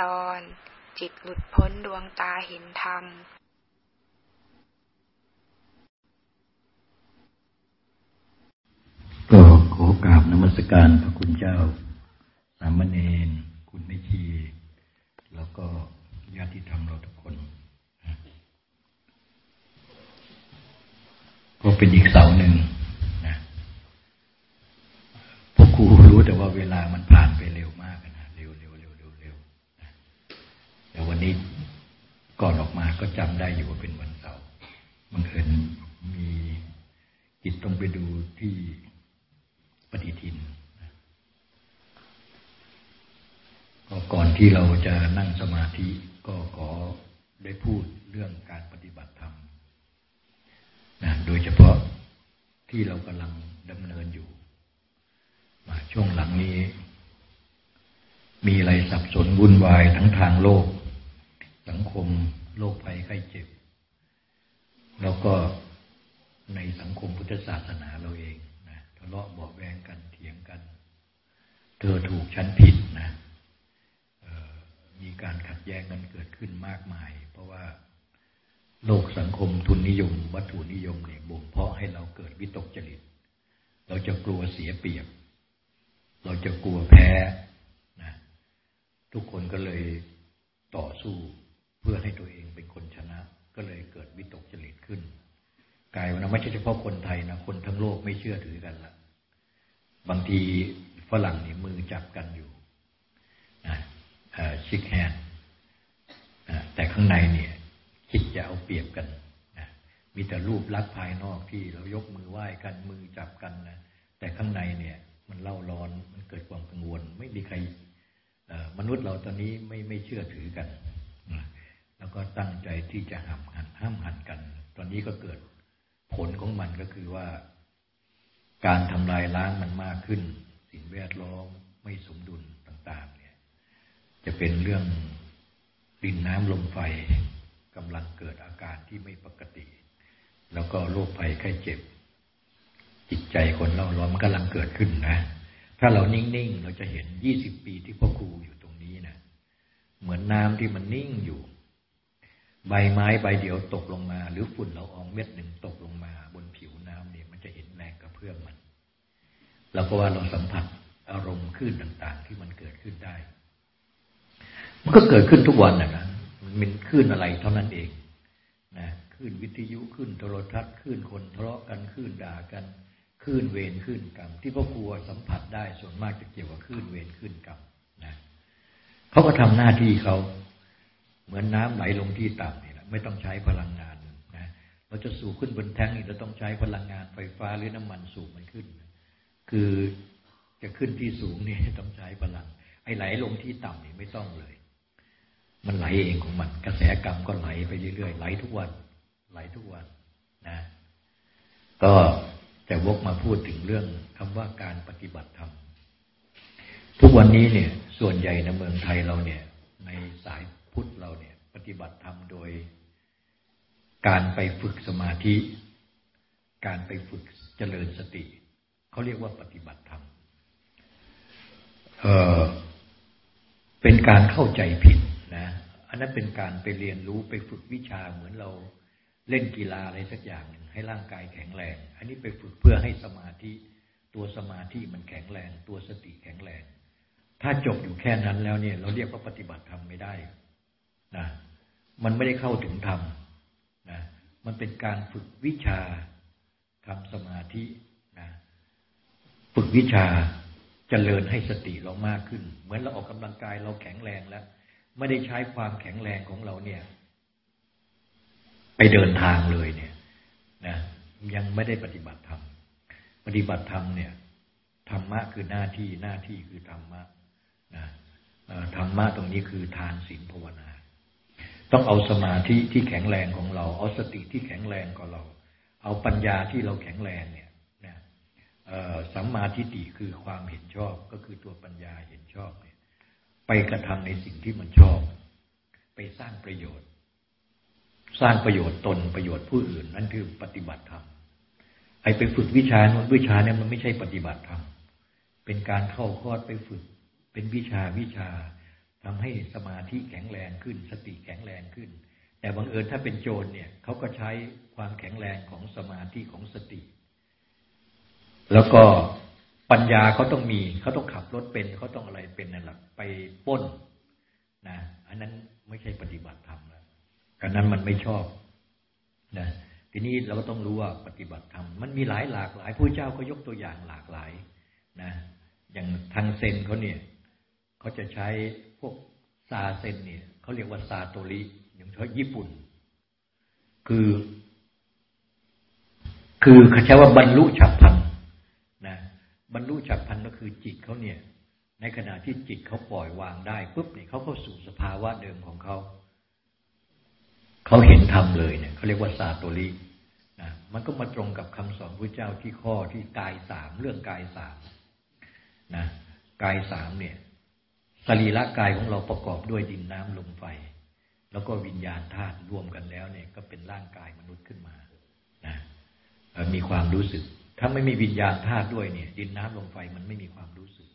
ตอน จิตหลุดพ้นดวงตาเห็นธรรม ก็ขอกราบนมัสการพระคุณเจ้า สามเณรคุณไม่ชี แล้วก็ญาติธรรมเราทุกคน ก็เป็นอีกเสาหนึ่งนะพวกครูรู้แต่ว่าเวลามันผ่านไปเร็วมากนะเร็วเร็วเร็วเร็วเร็วนะแต่ วันนี้ก่อนออกมาก็จำได้อยู่ว่าเป็นวันเสาร์บังเอิญมีจิตต้องไปดูที่ปฏิทินก็ก่อนที่เราจะนั่งสมาธิก็ขอได้พูดเรื่องการปฏิบัติธรรมนะโดยเฉพาะที่เรากำลังดำเนินอยู่มาช่วงหลังนี้ มีอะไรสับสนวุ่นวายทั้งทางโลก สังคมโรคภัยไข้เจ็บ แล้วก็ในสังคมพุทธศาสนาเราเองนะทะเลาะบาะแวงกันเถียงกัน เธอถูกฉันผิดนะมีการขัดแย้งกันเกิดขึ้นมากมาย เพราะว่าโลกสังคมทุนนิยม วัตถุนิยมเนี่ยบ่มเพาะให้เราเกิดวิตกจริต เราจะกลัวเสียเปรียบ เราจะกลัวแพ้นะทุกคนก็เลยต่อสู้ พื่อให้ตัวเองเป็นคนชนะ ก็เลยเกิดวิตกจริตขึ้นกลายว่าไม่ใช่เฉพาะคนไทยนะคนทั้งโลกไม่เชื่อถือกันละบางทีฝรั่งนี่มือจับกันอยู่นะชิกแฮนแต่ข้างในเนี่ย คิดจะเอาเปรียบกันนะมีแต่รูปลักษณ์ภายนอกที่เรายกมือไหว้กันมือจับกันนะแต่ข้างในเนี่ย มันเล่าร้อนมันเกิดความกังวล ไม่มีใครมนุษย์เราตอนนี้ไม่ไม่เชื่อถือกัน แล้วก็ตั้งใจที่จะห้ามหันห้ามหันกัน ตอนนี้ก็เกิดผลของมันก็คือว่า การทำลายล้างมันมากขึ้น สิ่งแวดล้อมไม่สมดุลต่างๆ เนี่ย จะเป็นเรื่องดินน้ำลมไฟกำลังเกิดอาการที่ไม่ปกติ แล้วก็โรคภัยไข้เจ็บ จิตใจคนเราร้อนมันกำลังเกิดขึ้นนะ ถ้าเรานิ่ง ๆ เราจะเห็นยี่สิบปีที่พ่อครูอยู่ตรงนี้นะเหมือนน้ำที่มันนิ่งอยู่ ใบไม้ใบเดียวตกลงมา หรือฝุ่นละอองเม็ดหนึ่งตกลงมา บนผิวน้ำเนี่ยมันจะเห็นแรงกระเพื่อมมันเราก็ว่าเราสัมผัสอารมณ์คลื่นต่างๆ ที่มันเกิดขึ้นได้ มันก็เกิดขึ้นทุกวันนะนะมันเป็นคลื่นอะไรเท่านั้นเองนะคลื่นวิทยุคลื่นโทรทัศน์คลื่นคนทะเลาะกันคลื่นด่ากันคลื่นเวรคลื่นกรรม ที่พ่อครัวสัมผัสได้ส่วนมากจะเกี่ยวกับคลื่นเวรคลื่นกรรมนะเขาก็ทำหน้าที่เขา เหมือนน้ำไหลลงที่ต่ำนี่แหละไม่ต้องใช้พลังงานนะเราจะสูบขึ้นบนแท้งนี่เราต้องใช้พลังงานไฟฟ้าหรือน้ำมันสูบมันขึ้น คือจะขึ้นที่สูงนี่ต้องใช้พลัง ไอ้ไหลลงที่ต่ำนี่ไม่ต้องเลย มันไหลเองของมัน กระแสกรรมก็ไหลไปเรื่อยๆไหลทุกวัน ไหลทุกวันนะก็จะวกมาพูดถึงเรื่องคำว่าการปฏิบัติธรรมทุกวันนี้เนี่ย ส่วนใหญ่ในเมืองไทยเราเนี่ย ในสายพุทธเราเนี่ย ปฏิบัติธรรมโดย การไปฝึกสมาธิ การไปฝึกเจริญสติ เขาเรียกว่าปฏิบัติธรรมเออเป็นการเข้าใจผิดนะ อันนั้นเป็นการไปเรียนรู้ไปฝึกวิชาเหมือนเราเล่นกีฬาอะไรสักอย่างให้ร่างกายแข็งแรง อันนี้ไปฝึกเพื่อให้สมาธิ ตัวสมาธิมันแข็งแรง ตัวสติแข็งแรง ถ้าจบอยู่แค่นั้นแล้วเนี่ย เราเรียกว่าปฏิบัติธรรมไม่ได้นะมันไม่ได้เข้าถึงธรรมนะมันเป็นการฝึกวิชาทำสมาธินะฝึกวิชาจเจริญให้สติเรามากขึ้น เหมือนเราออกกำลังกายเราแข็งแรงแล้ว ไม่ได้ใช้ความแข็งแรงของเราเนี่ย ไปเดินทางเลยเนี่ยนะยังไม่ได้ปฏิบัติธรรมปฏิบัติธรรมเนี่ยธรรมะคือหน้าที่หน้าที่คือธรรมะนะ ธรรมะตรงนี้คือทานศีลภาวนา ต้องเอาสมาธิที่แข็งแรงของเรา เอาสติที่แข็งแรงของเรา เอาปัญญาที่เราแข็งแรงเนี่ยนะสัมมาทิฏฐิคือความเห็นชอบก็คือตัวปัญญาเห็นชอบเนี่ยไปกระทำในสิ่งที่มันชอบ ไปสร้างประโยชน์ สร้างประโยชน์ตนประโยชน์ผู้อื่น นั่นคือปฏิบัติธรรมไอ้ไปฝึกวิชาโน้นวิชาเนี่ยมันไม่ใช่ปฏิบัติธรรมเป็นการเข้าคอร์สไปฝึก เป็นวิชาวิชาทำให้สมาธิแข็งแรงขึ้น สติแข็งแรงขึ้น แต่บังเอิญถ้าเป็นโจรเนี่ยเขาก็ใช้ความแข็งแรงของสมาธิของสติ แล้วก็ปัญญาเขาต้องมีเขาต้องขับรถเป็นเขาต้องอะไรเป็นนั่นแหละไปป้นนะอันนั้นไม่ใช่ปฏิบัติธรรมแล้วกันนั้นมันไม่ชอบนะทีนี้เราก็ต้องรู้ว่าปฏิบัติธรรมมันมีหลายหลากหลายผู้เจ้าก็ยกตัวอย่างหลากหลายนะอย่างทางเซนเขาเนี่ย เขาจะใช้พวกซาเซนเนี่ยเขาเรียกว่าซาโตริอย่างเฉพาะญี่ปุ่น คือ คือเขาใช้ว่าบรรลุฉับพลันนะบรรลุฉับพลันก็คือจิตเขาเนี่ย ในขณะที่จิตเขาปล่อยวางได้ปุ๊บเนี่ยเขาเข้าสู่สภาวะเดิมของเขาเขาเห็นธรรมเลยเนี่ยเขาเรียกว่าซาโตรินะมันก็มาตรงกับคำสอนพระเจ้าที่ข้อที่กายสามเรื่องกายสามนะกายสามเนี่ย สรีระกายของเราประกอบด้วยดินน้ำลมไฟ แล้วก็วิญญาณธาตุรวมกันแล้วเนี่ยก็เป็นร่างกายมนุษย์ขึ้นมานะมีความรู้สึก ถ้าไม่มีวิญญาณธาตุด้วยเนี่ย ดินน้ำลมไฟมันไม่มีความรู้สึก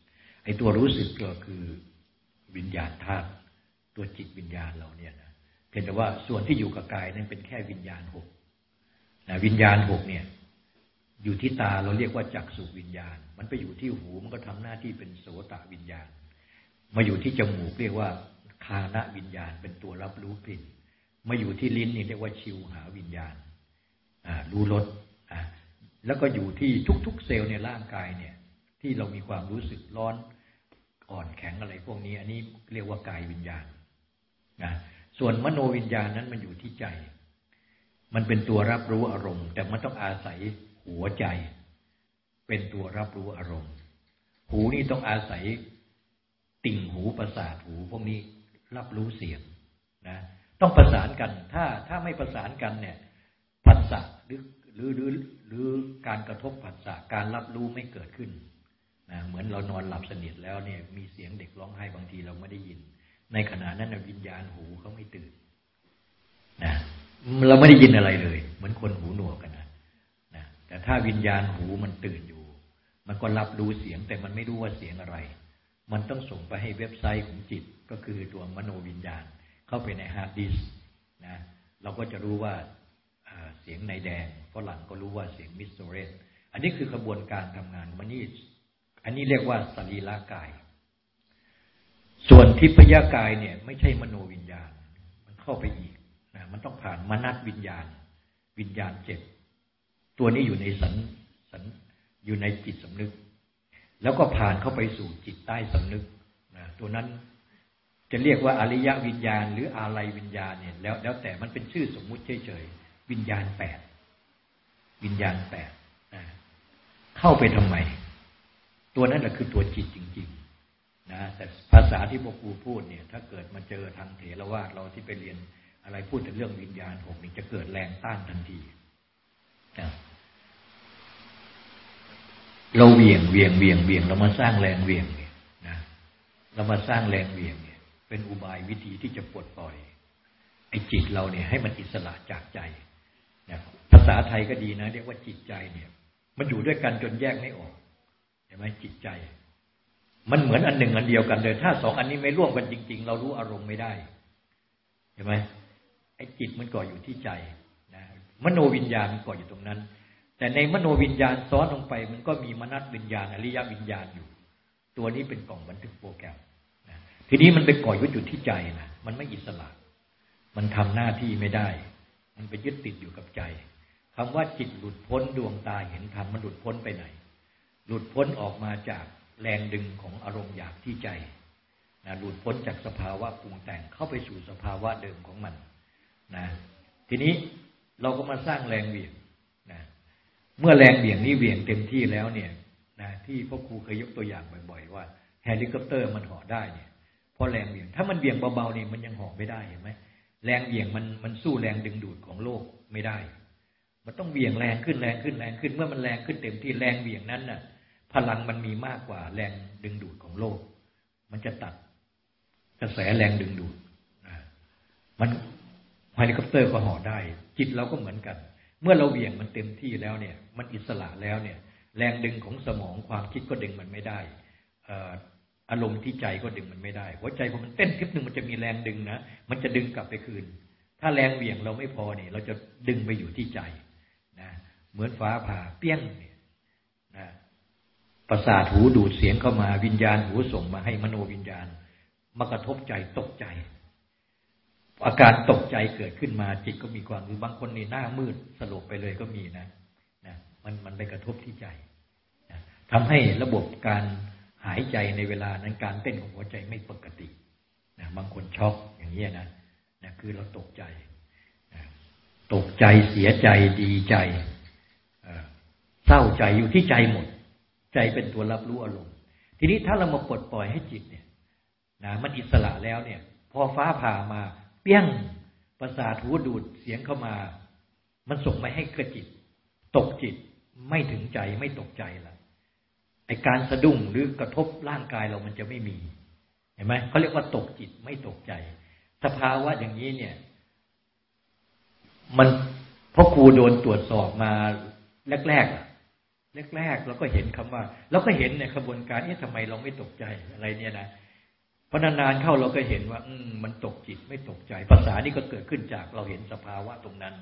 ไอ้ตัวรู้สึกก็คือวิญญาณธาตุตัวจิตวิญญาณเราเนี่ยนะเพียงแต่ว่าส่วนที่อยู่กับกายนั้นเป็นแค่วิญญาณหกนะวิญญาณหกเนี่ยอยู่ที่ตาเราเรียกว่าจักสุวิญญาณ มันไปอยู่ที่หูมันก็ทำหน้าที่เป็นโสตวิญญาณ มาอยู่ที่จมูกเรียกว่าคานะวิญญาณเป็นตัวรับรู้กลิ่น มาอยู่ที่ลิ้นนี่เรียกว่าชิวหาวิญญาณรู้รสแล้วก็อยู่ที่ทุกๆเซลล์ในร่างกายเนี่ย ที่เรามีความรู้สึกร้อนอ่อนแข็งอะไรพวกนี้ อันนี้เรียกว่ากายวิญญาณนะส่วนมโนวิญญาณนั้นมันอยู่ที่ใจ มันเป็นตัวรับรู้อารมณ์ แต่มันต้องอาศัยหัวใจ เป็นตัวรับรู้อารมณ์ หูนี่ต้องอาศัย ติ่งหูประสาทหูพวกนี้รับรู้เสียงนะ ต้องประสานกัน ถ้าถ้าไม่ประสานกันเนี่ยผัสสะหรือหรือหรือหรือการกระทบผัสสะการรับรู้ไม่เกิดขึ้นนะเหมือนเรานอนหลับสนิทแล้วเนี่ย มีเสียงเด็กร้องไห้บางทีเราไม่ได้ยิน ในขณะนั้นวิญญาณหูเขาไม่ตื่นนะเราไม่ได้ยินอะไรเลย เหมือนคนหูหนวกกันนะนะแต่ถ้าวิญญาณหูมันตื่นอยู่ มันก็รับรู้เสียงแต่มันไม่รู้ว่าเสียงอะไร มันต้องส่งไปให้เว็บไซต์ของจิตก็คือตัวมโนวิญญาณ เข้าไปในฮาร์ดดิสก์นะเราก็จะรู้ว่าเสียงในแดงฝรั่งก็รู้ว่าเสียงมิสโซเรสอันนี้คือกระบวนการทำงานมันนี่อันนี้เรียกว่าสรีระกาย ส่วนทิพยากายเนี่ย ไม่ใช่มโนวิญญาณ มันเข้าไปอีกนะมันต้องผ่านมนัตวิญญาณ วิญญาณเจ็ดตัวนี้อยู่ในสันสันอยู่ในจิตสำนึก แล้วก็ผ่านเข้าไปสู่จิตใต้สำนึกนะตัวนั้นจะเรียกว่าอริยวิญญาณ หรืออะไรวิญญาณเนี่ยแล้วแล้วแต่มันเป็นชื่อสมมุติเฉยๆวิญญาณแปดวิญญาณแปดนะเข้าไปทำไม ตัวนั้นแหละคือตัวจิตจริง ๆ นะ แต่ภาษาที่พวกครูพูดเนี่ย ถ้าเกิดมาเจอทางเถรวาทเราที่ไปเรียนอะไรพูดถึงเรื่องวิญญาณหกนี่จะเกิดแรงต้านทันทีนะ เราเวียงเวียงเวียงเวียงเรามาสร้างแรงเวียงเนี่ยนะเรามาสร้างแรงเวียงเนี่ย เป็นอุบายวิธีที่จะปลดปล่อยไอ้จิตเราเนี่ยให้มันอิสระจากใจนะภาษาไทยก็ดีนะ เรียกว่าจิตใจเนี่ย มันอยู่ด้วยกันจนแยกไม่ออกเห็นไหมจิตใจ มันเหมือนอันหนึ่งอันเดียวกันเลย ถ้าสองอันนี้ไม่ร่วมกันจริง ๆ เรารู้อารมณ์ไม่ได้เห็นไหมไอ้จิตมันก่ออยู่ที่ใจนะมโนวิญญาณมันก่ออยู่ตรงนั้น แต่ในมโนวิญญาณซ้อนลงไป มันก็มีมนัตวิญญาณอริยวิญญาณอยู่ ตัวนี้เป็นกล่องบันทึกโปรแกรมนะทีนี้มันไปก่ออยู่ที่ใจนะมันไม่อิสระ มันทำหน้าที่ไม่ได้ มันไปยึดติดอยู่กับใจคำว่าจิตหลุดพ้นดวงตาเห็นธรรมมันหลุดพ้นไปไหน หลุดพ้นออกมาจากแรงดึงของอารมณ์อยากที่ใจนะหลุดพ้นจากสภาวะปรุงแต่งเข้าไปสู่สภาวะเดิมของมันนะทีนี้เราก็มาสร้างแรงเหวี่ยง เมื่อแรงเหวี่ยงนี้เหวี่ยงเต็มที่แล้วเนี่ยนะที่พ่อครูเคยยกตัวอย่างบ่อยๆว่าเฮลิคอปเตอร์มันเหาะได้เนี่ยเพราะแรงเหวี่ยง ถ้ามันเหวี่ยงเบาๆนี่มันยังเหาะไม่ได้เห็นไหมแรงเหวี่ยงมันมันสู้แรงดึงดูดของโลกไม่ได้ มันต้องเหวี่ยงแรงขึ้นแรงขึ้นแรงขึ้น เมื่อมันแรงขึ้นเต็มที่แรงเหวี่ยงนั้นน่ะ พลังมันมีมากกว่าแรงดึงดูดของโลก มันจะตัดกระแสแรงดึงดูดมันเฮลิคอปเตอร์ก็เหาะได้ จิตเราก็เหมือนกัน เมื่อเราเหวี่ยงมันเต็มที่แล้วเนี่ย มันอิสระแล้วเนี่ย แรงดึงของสมองความคิดก็ดึงมันไม่ได้อารมณ์ที่ใจก็ดึงมันไม่ได้ หัวใจพอมันเต้นคลิปหนึ่งมันจะมีแรงดึงนะ มันจะดึงกลับไปคืน ถ้าแรงเหวี่ยงเราไม่พอเนี่ย เราจะดึงไปอยู่ที่ใจนะเหมือนฟ้าผ่าเปี้ยงเนี่ยนะประสาทหูดูดเสียงเข้ามาวิญญาณหูส่งมาให้มโนวิญญาณมากระทบใจตกใจ อาการตกใจเกิดขึ้นมาจิตก็มีความรือบางคนในหน้ามืดสลบไปเลยก็มีนะนะมันมันไปกระทบที่ใจนะทำให้ระบบการหายใจในเวลานั้นการเต้นของหัวใจไม่ปกตินะบางคนช็อกอย่างนี้นะนะคือเราตกใจนะตกใจเสียใจดีใจเศร้าใจอยู่ที่ใจหมด ใจเป็นตัวรับรู้อารมณ์ ทีนี้ถ้าเรามาปลดปล่อยให้จิตเนี่ยนะมันอิสระแล้วเนี่ย พอฟ้าผ่ามา เปี้ยงประสาทหูดูดเสียงเข้ามา มันส่งไปให้กระจิต ตกจิตไม่ถึงใจไม่ตกใจละไอการสะดุ้งหรือกระทบร่างกายเรามันจะไม่มี เห็นไหมเขาเรียกว่าตกจิตไม่ตกใจ สภาวะอย่างนี้เนี่ย มันพราะครูโดนตรวจสอบมาแรกๆแรกๆเราก็เห็นคำว่าเราก็เห็นในขบวนการเอ๊ะทำไมเราไม่ตกใจอะไรเนี่ยนะ พอนานๆเข้าเราก็เห็นว่า อืมันตกจิตไม่ตกใจ ภาษานี่ก็เกิดขึ้นจากเราเห็นสภาวะตรงนั้น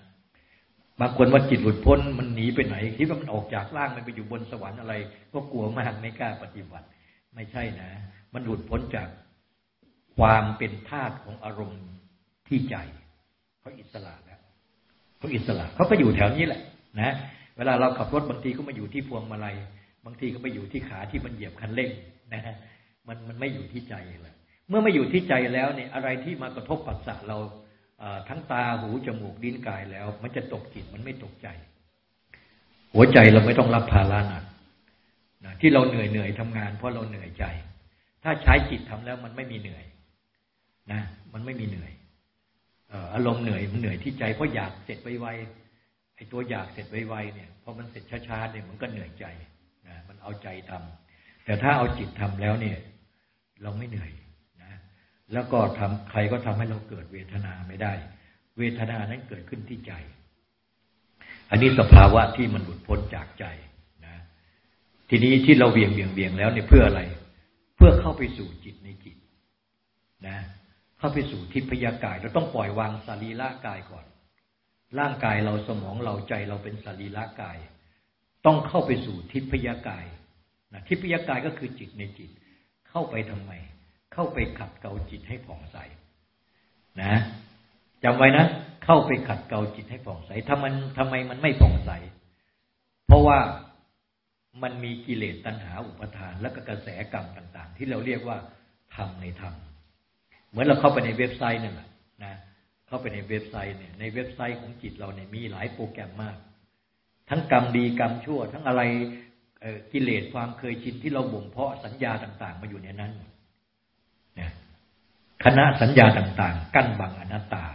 บางคนว่าจิตหลุดพ้นมันหนีไปไหนคิดว่ามันออกจากร่างมันไปอยู่บนสวรรค์อะไร ก็กลัวมากไม่กล้าปฏิบัติ ไม่ใช่นะ มันหลุดพ้นจากความเป็นธาตุของอารมณ์ที่ใจเขาอิสระแล้วเขาอิสระเขาก็อยู่แถวนี้แหละนะเวลาเราขับรถบางทีก็มาอยู่ที่พวงมาลัยบางทีก็ไปอยู่ที่ขาที่มันเหยียบคันเร่งนะฮะมันมันไม่อยู่ที่ใจเลย เมื่อไม่อยู่ที่ใจแล้วเนี่ยอะไรที่มากระทบปัสสะเราทั้งตาหูจมูกดิ้นกายแล้ว มันจะตกจิตมันไม่ตกใจ หัวใจเราไม่ต้องรับภาระหนักนะที่เราเหนื่อยเหนื่อยทำงาน เพราะเราเหนื่อยใจ ถ้าใช้จิตทำแล้วมันไม่มีเหนื่อยนะมันไม่มีเหนื่อยอารมณ์เหนื่อยมันเหนื่อยที่ใจเพราะอยากเสร็จไวๆไอ้ตัวอยากเสร็จไวๆเนี่ยพอมันเสร็จช้าๆเนี่ยมันก็เหนื่อยใจนะมันเอาใจทำแต่ถ้าเอาจิตทำแล้วเนี่ย เราไม่เหนื่อย แล้วก็ทำใครก็ทำให้เราเกิดเวทนาไม่ได้ เวทนานั้นเกิดขึ้นที่ใจ อันนี้สภาวะที่มันหลุดพ้นจากใจนะทีนี้ที่เราเวียงเวียงเวียงแล้วเนี่ยเพื่ออะไร เพื่อเข้าไปสู่จิตในจิตนะ เข้าไปสู่ทิพยากายเราต้องปล่อยวางสรีระกายก่อน ร่างกายเราสมองเราใจเราเป็นสรีระกาย ต้องเข้าไปสู่ทิพยากายนะทิพยากายก็คือจิตในจิต เข้าไปทำไม เข้าไปขัดเกลาจิตให้ผ่องใส นะจำไว้นะ เข้าไปขัดเกลาจิตให้ผ่องใสถ้ามันทำไมมันไม่ผ่องใส เพราะว่ามันมีกิเลสตัณหาอุปทาน และก็กระแสกรรมต่าง ๆ ที่เราเรียกว่าธรรมในธรรมเหมือนเราเข้าไปในเว็บไซต์นั่นแหละนะเข้าไปในเว็บไซต์เนี่ยในเว็บไซต์ของจิตเราเนี่ยมีหลายโปรแกรมมาก ทั้งกรรมดีกรรมชั่ว ทั้งอะไรกิเลสความเคยชินที่เราบ่มเพาะสัญญาต่าง ๆ มาอยู่ในนั้น คณะสัญญาต่างๆ กั้นบังอนัตตา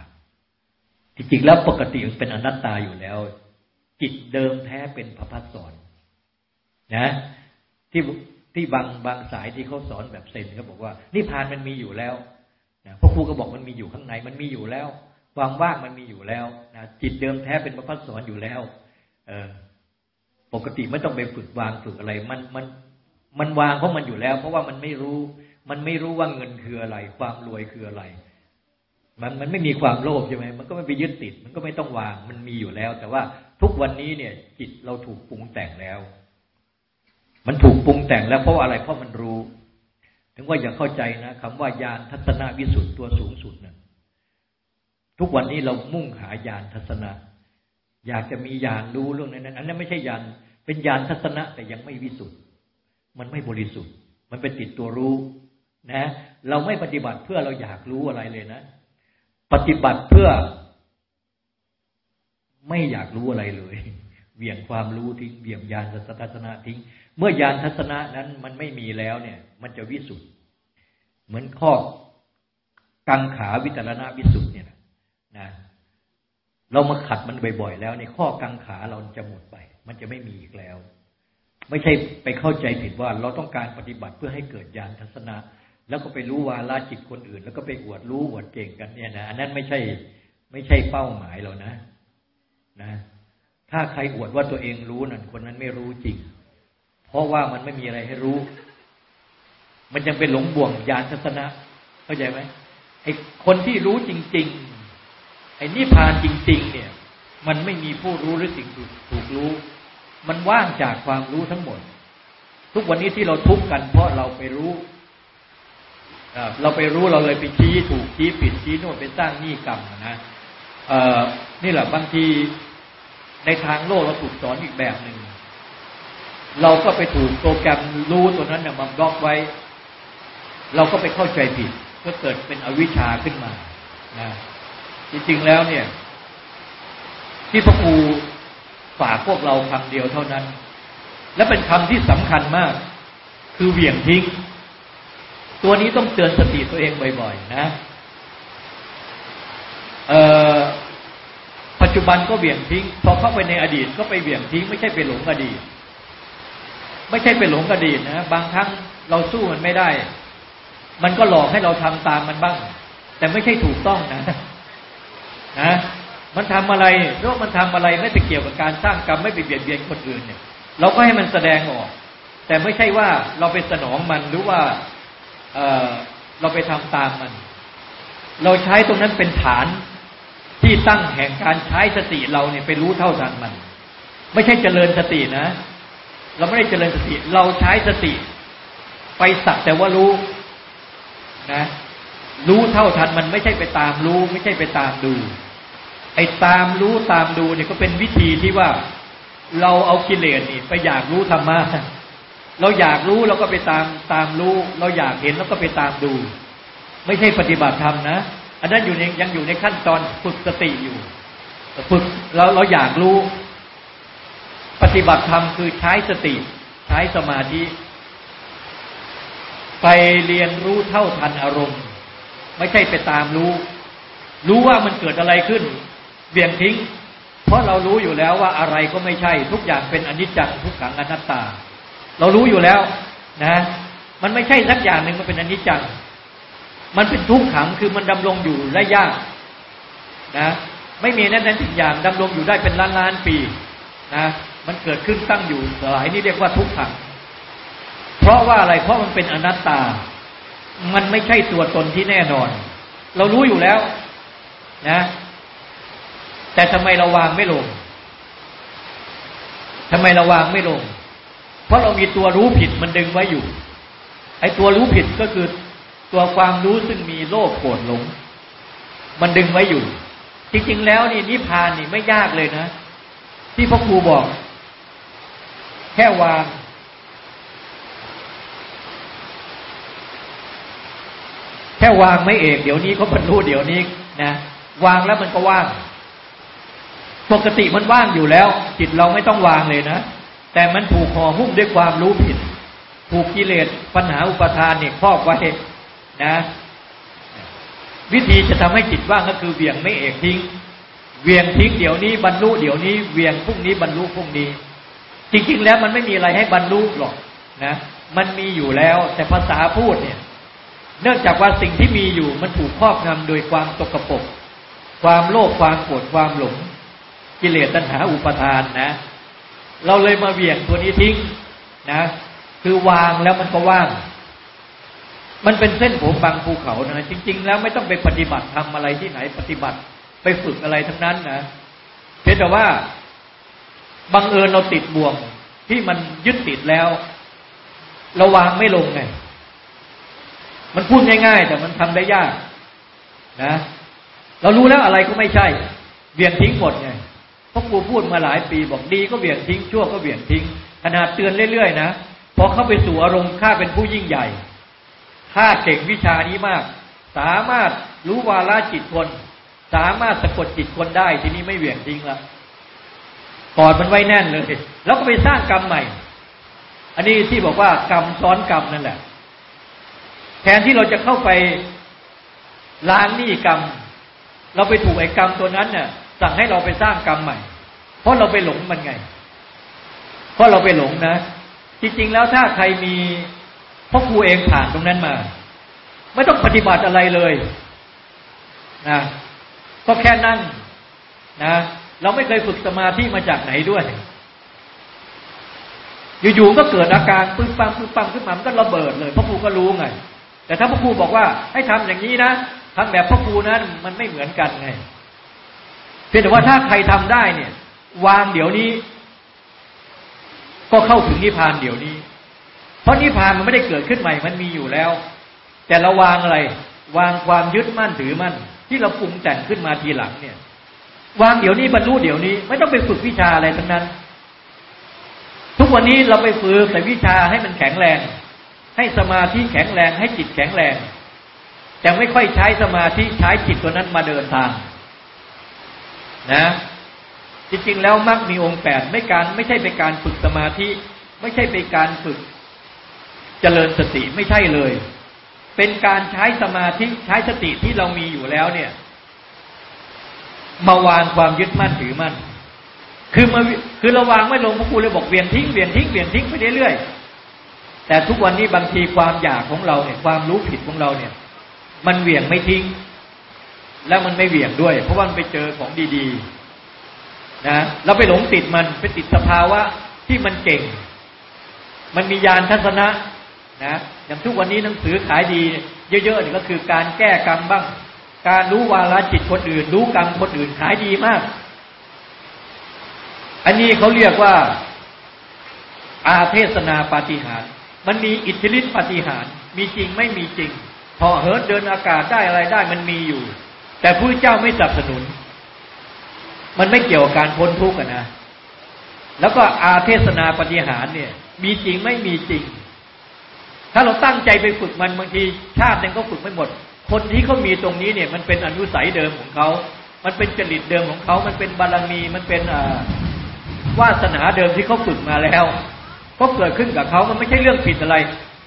จริงๆแล้วปกติมันเป็นอนัตตาอยู่แล้ว จิตเดิมแท้เป็นพระพัฒสอนนะ ที่ที่บางบางสายที่เขาสอนแบบเซนเขาบอกว่านิพพานมันมีอยู่แล้วนะพวกครูก็บอกมันมีอยู่ข้างในมันมีอยู่แล้ว ความว่างมันมีอยู่แล้วนะจิตเดิมแท้เป็นพระพัฒสอนอยู่แล้ว เออปกติไม่ต้องไปฝึกวางฝึกอะไร มันมันมันวางเพราะมันอยู่แล้ว เพราะว่ามันไม่รู้ มันไม่รู้ว่าเงินคืออะไร ความรวยคืออะไร มันมันไม่มีความโลภใช่ไหมมันก็ไม่ไปยึดติด มันก็ไม่ต้องวาง มันมีอยู่แล้ว แต่ว่าทุกวันนี้เนี่ย จิตเราถูกปรุงแต่งแล้ว มันถูกปรุงแต่งแล้วเพราะอะไรเพราะมันรู้ ถึงว่าอย่าเข้าใจนะคำว่ายานทัศนวิสุทธ์ตัวสูงสุดนะ่ะทุกวันนี้เรามุ่งหายานทัศนะ อยากจะมียานรู้เรื่องนั้นอันนั้นไม่ใช่ยานเป็นยานทัศนะแต่ยังไม่วิสุทธ์มันไม่บริสุทธิ์ มันเป็นติดตัวรู้ นะ เราไม่ปฏิบัติเพื่อเราอยากรู้อะไรเลยนะ ปฏิบัติเพื่อ ไม่อยากรู้อะไรเลยเบี่ยงความรู้ทิ้งเบี่ยงยานทัศนะทิ้ง เมื่อยานทัศนะนั้นมันไม่มีแล้วเนี่ย มันจะวิสุทธ์เหมือนข้อกังขาวิตรณะวิสุทธ์เนี่ยนะเรามาขัดมันบ่อยๆแล้วในข้อกังขาเราจะหมดไป มันจะไม่มีอีกแล้ว ไม่ใช่ไปเข้าใจผิดว่าเราต้องการปฏิบัติเพื่อให้เกิดญาณทัศนะ แล้วก็ไปรู้วาลาจิตคนอื่น แล้วก็ไปอวดรู้อวดเก่งกันเนี่ยนะอันนั้นไม่ใช่ไม่ใช่เป้าหมายเรานะ นะ ถ้าใครอวดว่าตัวเองรู้นั่นคนนั้นไม่รู้จริง เพราะว่ามันไม่มีอะไรให้รู้ มันยังเป็นหลงบ่วงญาณทัศนะเข้าใจไหมไอ้คนที่รู้จริง ๆ ไอ้นิพพานจริง ๆ เนี่ย มันไม่มีผู้รู้หรือสิ่งถูกรู้ มันว่างจากความรู้ทั้งหมด ทุกวันนี้ที่เราทุกข์กันเพราะเราไปรู้ เราไปรู้เราเลยไปชี้ถูกชี้ผิดชี้โน่นไปสร้างหนี้กรรมนะนี่แหละบางทีในทางโลกเราถูกสอนอีกแบบหนึ่งเราก็ไปถูกโปรแกรมรู้ตัวนั้นเนี่ยมาบล็อกไว้ เราก็ไปเข้าใจผิดก็เกิดเป็นอวิชชาขึ้นมานะจริงๆแล้วเนี่ย ที่พระครูฝากพวกเราคำเดียวเท่านั้น และเป็นคำที่สำคัญมาก คือเหวี่ยงทิ้ง ตัวนี้ต้องเตือนสติตัวเองบ่อยๆนะปัจจุบันก็เบี่ยงทิ้ง พอเข้าไปในอดีตก็ไปเบี่ยงทิ้ง ไม่ใช่ไปหลงอดีต ไม่ใช่ไปหลงอดีตนะบางครั้งเราสู้มันไม่ได้ มันก็หลอกให้เราทำตามมันบ้าง แต่ไม่ใช่ถูกต้องนะนะมันทำอะไรเพราะมันทำอะไรไม่ไปเกี่ยวกับการสร้างกรรมไม่ไปเบียดเบียนคนอื่นเนี่ย เราก็ให้มันแสดงออก แต่ไม่ใช่ว่าเราไปสนองมันหรือว่า เออเราไปทำตามมัน เราใช้ตรงนั้นเป็นฐานที่ตั้งแห่งการใช้สติเราเนี่ยไปรู้เท่าทันมัน ไม่ใช่เจริญสตินะ เราไม่ได้เจริญสติ เราใช้สติ ไปสักแต่ว่ารู้นะ รู้เท่าทันมันไม่ใช่ไปตามรู้ ไม่ใช่ไปตามดู ไอ้ตามรู้ตามดูเนี่ยก็เป็นวิธีที่ว่า เราเอากิเลสนี่ไปอยากรู้ธรรมะ เราอยากรู้เราก็ไปตามตามรู้ เราอยากเห็นแล้วก็ไปตามดู ไม่ใช่ปฏิบัติธรรมนะ อันนั้นอยู่ในยังอยู่ในขั้นตอนฝึกสติอยู่ฝึกเราเราอยากรู้ ปฏิบัติธรรมคือใช้สติ ใช้สมาธิไปเรียนรู้เท่าทันอารมณ์ ไม่ใช่ไปตามรู้ รู้ว่ามันเกิดอะไรขึ้นเบี่ยงทิ้ง เพราะเรารู้อยู่แล้วว่าอะไรก็ไม่ใช่ ทุกอย่างเป็นอนิจจังทุกขังอนัตตา เรารู้อยู่แล้วนะ มันไม่ใช่สักอย่างหนึ่งมันเป็นอนิจจัง มันเป็นทุกขังคือมันดำรงอยู่และยากนะไม่มีนั้นนั้นสิ่งอย่างดำรงอยู่ได้เป็นล้านล้านปีนะมันเกิดขึ้นตั้งอยู่สลายนี่เรียกว่าทุกขัง เพราะว่าอะไรเพราะมันเป็นอนัตตา มันไม่ใช่ตัวตนที่แน่นอน เรารู้อยู่แล้วนะ แต่ทำไมเราวางไม่ลงทำไมเราวางไม่ลง เพราะเรามีตัวรู้ผิดมันดึงไว้อยู่ ไอ้ตัวรู้ผิดก็คือตัวความรู้ซึ่งมีโลภโกรธหลง มันดึงไว้อยู่ จริงๆแล้วนี่นิพพานนี่ไม่ยากเลยนะ ที่พ่อครูบอก แค่วางแค่วางไม่เอกเดี๋ยวนี้เขาบรรลุเดี๋ยวนี้นะวางแล้วมันก็ว่าง ปกติมันว่างอยู่แล้ว จิตเราไม่ต้องวางเลยนะ แต่มันถูกห่อหุ้มด้วยความรู้ผิด ถูกกิเลสปัญหาอุปทานเนี่ยครอบไว้นะ วิธีจะทำให้จิตว่างก็คือเวียงไม่เอกทิ้ง เวียงทิ้งเดี๋ยวนี้บรรลุเดี๋ยวนี้เวียงพรุ่งนี้บรรลุพรุ่งนี้ จริง ๆ แล้วมันไม่มีอะไรให้บรรลุหรอกนะ มันมีอยู่แล้วแต่ภาษาพูดเนี่ยเนื่องจากว่าสิ่งที่มีอยู่มันถูกครอบงำโดยความตกปรกความโลภความโกรธความหลง กิเลสตัณหาอุปทานนะ เราเลยมาเบี่ยงตัวนี้ทิ้งนะคือวางแล้วมันก็ว่าง มันเป็นเส้นผมบางภูเขานะจริง ๆ แล้วไม่ต้องไปปฏิบัติทำอะไรที่ไหนปฏิบัติไปฝึกอะไรทั้งนั้นนะเพียงแต่ว่าบังเอิญเราติดบ่วงที่มันยึดติดแล้ว เราวางไม่ลงไงมันพูดง่าย ๆ แต่มันทำได้ยาก นะ เรารู้แล้วอะไรก็ไม่ใช่เบี่ยงทิ้งหมดไง พราะกูพูดมาหลายปีบอกดีก็เบี่ยงทิ้งชั่วก็เบี่ยงทิ้งขนาดเตือนเรื่อยๆนะพอเข้าไปสู่อารมณ์ข้าเป็นผู้ยิ่งใหญ่ข้าเก่งวิชานี้มาก สามารถรู้วาลจิตคน สามารถสะกดจิตคนได้ทีนี้ไม่เบี่ยงทิ้งละกอดมันไว้แน่นเลย แล้วก็ไปสร้างกรรมใหม่ อันนี้ที่บอกว่ากรรมซ้อนกรรมนั่นแหละ แทนที่เราจะเข้าไปล้างหนี้กรรม เราไปถูกไอ้กรรมตัวนั้นเนี่ย สั่งให้เราไปสร้างกรรมใหม่ เพราะเราไปหลงมันไง เพราะเราไปหลงนะ จริง ๆ แล้วถ้าใครมีพ่อครูเองผ่านตรงนั้นมา ไม่ต้องปฏิบัติอะไรเลยนะก็แค่นั่งนะเราไม่เคยฝึกสมาธิมาจากไหนด้วย อยู่ๆก็เกิดอาการปึ้งปังปึ้งปังขึ้นมามันก็ระเบิดเลยพระครูก็รู้ไง แต่ถ้าพระครูบอกว่า ให้ทำอย่างนี้นะทำแบบพระครูนั้นมันไม่เหมือนกันไง พียงแต่ว่าถ้าใครทำได้เนี่ย วางเดี๋ยวนี้ ก็เข้าถึงนิพพานเดี๋ยวนี้ เพราะนิพพานมันไม่ได้เกิดขึ้นใหม่ มันมีอยู่แล้ว แต่เราวางอะไร วางความยึดมั่นถือมั่นที่เราปรุงแต่งขึ้นมาทีหลังเนี่ย วางเดี๋ยวนี้บรรลุเดี๋ยวนี้ ไม่ต้องไปฝึกวิชาอะไรทั้งนั้น ทุกวันนี้เราไปฝึกแต่วิชาให้มันแข็งแรง ให้สมาธิแข็งแรง ให้จิตแข็งแรง แต่ไม่ค่อยใช้สมาธิใช้จิตตัวนั้นมาเดินทาง นะ จริงๆแล้วมักมีองค์แปดไม่การไม่ใช่เป็นการฝึกสมาธิ ไม่ใช่เป็นการฝึกเจริญสติไม่ใช่เลย เป็นการใช้สมาธิใช้สติที่เรามีอยู่แล้วเนี่ย มาวางความยึดมั่นถือมั่น คือมาคือเราวางไม่ลงพระครูเลยบอกเวียนทิ้งเวียนทิ้งเวียนทิ้งไปเรื่อยๆแต่ทุกวันนี้บางทีความอยากของเราเนี่ย ความรู้ผิดของเราเนี่ย มันเหวี่ยงไม่ทิ้ง แล้วมันไม่เหวี่ยงด้วย เพราะว่ามันไปเจอของดีๆนะเราไปหลงติดมันไปติดสภาวะที่มันเก่ง มันมียานทัศนะนะอย่างทุกวันนี้หนังสือขายดี เยอะๆนี่ก็คือการแก้กรรมบ้าง การรู้วาลจิตคนอื่น รู้กรรมคนอื่นขายดีมาก อันนี้เขาเรียกว่า อาเทศนาปาฏิหารมันมีอิทธิฤทธิปาฏิหารมีจริงไม่มีจริงพอเหินเดินอากาศได้อะไรได้มันมีอยู่ แต่ผู้เจ้าไม่สนับสนุน มันไม่เกี่ยวกับการพ้นทุกข์นะ แล้วก็อาเทศนาปฏิหารเนี่ย มีจริงไม่มีจริง ถ้าเราตั้งใจไปฝึกมันบางทีชาตินึงก็ฝึกไม่หมด คนที่เขามีตรงนี้เนี่ย มันเป็นอนุสัยเดิมของเขามันเป็นจริตเดิมของเขา มันเป็นบารมี มันเป็นวาสนาเดิมที่เขาฝึกมาแล้ว ก็เกิดขึ้นกับเขา มันไม่ใช่เรื่องผิดอะไร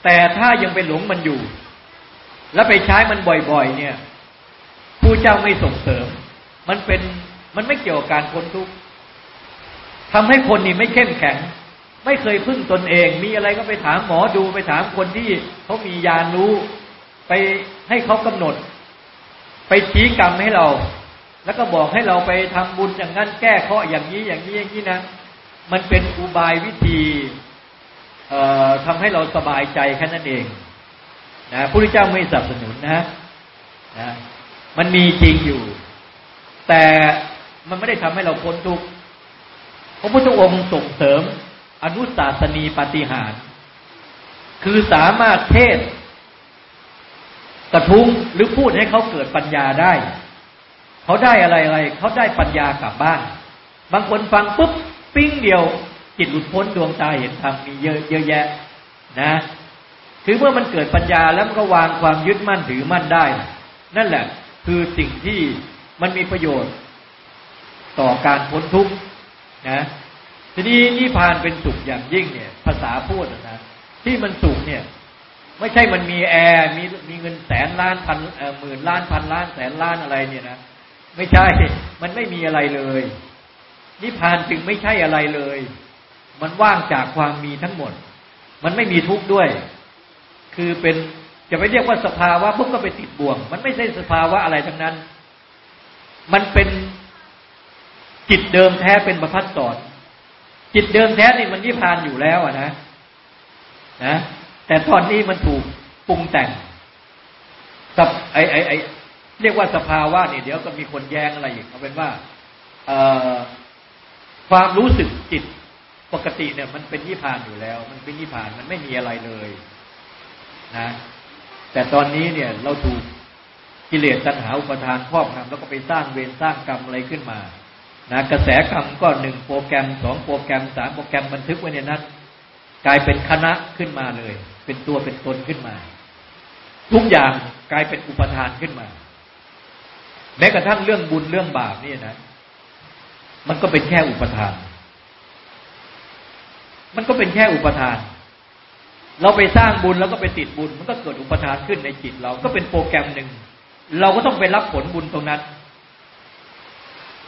แต่ถ้ายังไปหลงมันอยู่ แล้วไปใช้มันบ่อย ๆ เนี่ย ผู้เจ้าไม่ส่งเสริม มันเป็นมันไม่เกี่ยวกับการพ้นทุกข์ทำให้คนนี่ไม่เข้มแข็ง ไม่เคยพึ่งตนเอง มีอะไรก็ไปถามหมอดูไปถามคนที่เขามียานรู้ ไปให้เขากำหนด ไปชี้กรรมให้เรา แล้วก็บอกให้เราไปทำบุญอย่างนั้นแก้ข้ออย่างนี้อย่างนี้อย่างนี้นะ มันเป็นอุบายวิธีเอ่อทำให้เราสบายใจแค่นั้นเองนะพระพุทธเจ้าไม่สนับสนุนนะนะ มันมีจริงอยู่ แต่มันไม่ได้ทำให้เราพ้นทุกข์พระพุทธองค์ส่งเสริม อนุสาสนีปฏิหาร คือสามารถเทศ กระทุ้งหรือพูดให้เขาเกิดปัญญาได้ เขาได้อะไรอะไรเขาได้ปัญญากลับบ้าน บางคนฟังปุ๊บปิ้งเดียวจิตหลุดพ้นดวงตาเห็นธรรมมีเยอะเยอะแยะ นะคือเมื่อมันเกิดปัญญาแล้วมันก็วางความยึดมั่นถือมั่นได้ นั่นแหละ คือสิ่งที่มันมีประโยชน์ต่อการพ้นทุกข์นะทีนี้นิพพานเป็นสุขอย่างยิ่งเนี่ย ภาษาพูดนะที่มันสุขเนี่ย ไม่ใช่มันมีแอร์มีมีเงินแสนล้านพันหมื่นล้านพันล้านแสนล้านอะไรเนี่ยนะไม่ใช่ มันไม่มีอะไรเลย นิพพานจึงไม่ใช่อะไรเลย มันว่างจากความมีทั้งหมด มันไม่มีทุกข์ด้วย คือเป็น จะไปเรียกว่าสภาวะปุ๊บก็ไปติดบ่วง มันไม่ใช่สภาวะอะไรทั้งนั้น มันเป็นจิตเดิมแท้เป็นประพัดสอนจิตเดิมแท้นี่มันนิพพานอยู่แล้วอะนะนะแต่ตอนนี้มันถูกปรุงแต่งกับไอไอไอเรียกว่าสภาวะนี่เดี๋ยวก็มีคนแย้งอะไรอีกเอาเป็นว่าเอความรู้สึกจิตปกติเนี่ย มันเป็นนิพพานอยู่แล้ว มันเป็นนิพพานมันไม่มีอะไรเลย นะ แต่ตอนนี้เนี่ยเราถูกกิเลสตัณหาอุปทานครอบงำแล้วก็ไปสร้างเวรสร้างกรรมอะไรขึ้นมานะกระแสกรรมก็หนึ่งโปรแกรมสองโปรแกรมสามโปรแกรมบันทึกไว้ในนั้น กลายเป็นคณะขึ้นมาเลย เป็นตัวเป็นตนขึ้นมา ทุกอย่างกลายเป็นอุปทานขึ้นมาแม้กระทั่งเรื่องบุญเรื่องบาปนี่นะ มันก็เป็นแค่อุปทาน มันก็เป็นแค่อุปทาน เราไปสร้างบุญแล้วก็ไปติดบุญ มันก็เกิดอุปทานขึ้นในจิตเราก็เป็นโปรแกรมหนึ่ง เราก็ต้องไปรับผลบุญตรงนั้น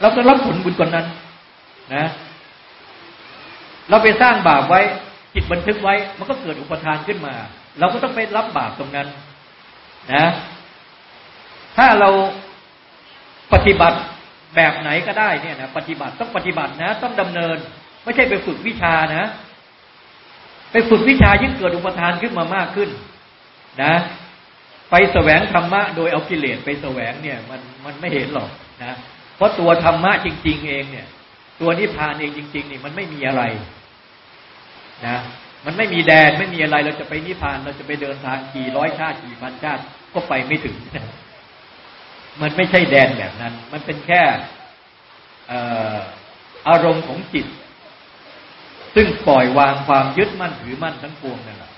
เราต้องรับผลบุญตรงนั้น นะ เราไปสร้างบาปไว้จิตบันทึกไว้ มันก็เกิดอุปทานขึ้นมา เราก็ต้องไปรับบาปตรงนั้น นะ ถ้าเราปฏิบัติแบบไหนก็ได้เนี่ยนะปฏิบัติต้องปฏิบัตินะ ต้องดำเนิน ไม่ใช่ไปฝึกวิชานะ ไปฝึกวิชายิ่งเกิดอุปทานขึ้นมามากขึ้น นะ ไปแสวงธรรมะ โดยเอากิเลสไปแสวงเนี่ย มันมันไม่เห็นหรอกนะเพราะตัวธรรมะจริง ๆ เองเนี่ย ตัวนิพพานเองจริง ๆ นี่มันไม่มีอะไร นะมันไม่มีแดนไม่มีอะไรเราจะไปนิพพาน เราจะไปเดินทางกี่ร้อยชาติกี่พันชาติก็ไปไม่ถึง มันไม่ใช่แดนแบบนั้น มันเป็นแค่อารมณ์ของจิต ซึ่งปล่อยวางความยึดมั่นถือมั่นทั้งปวงนั่นแหละ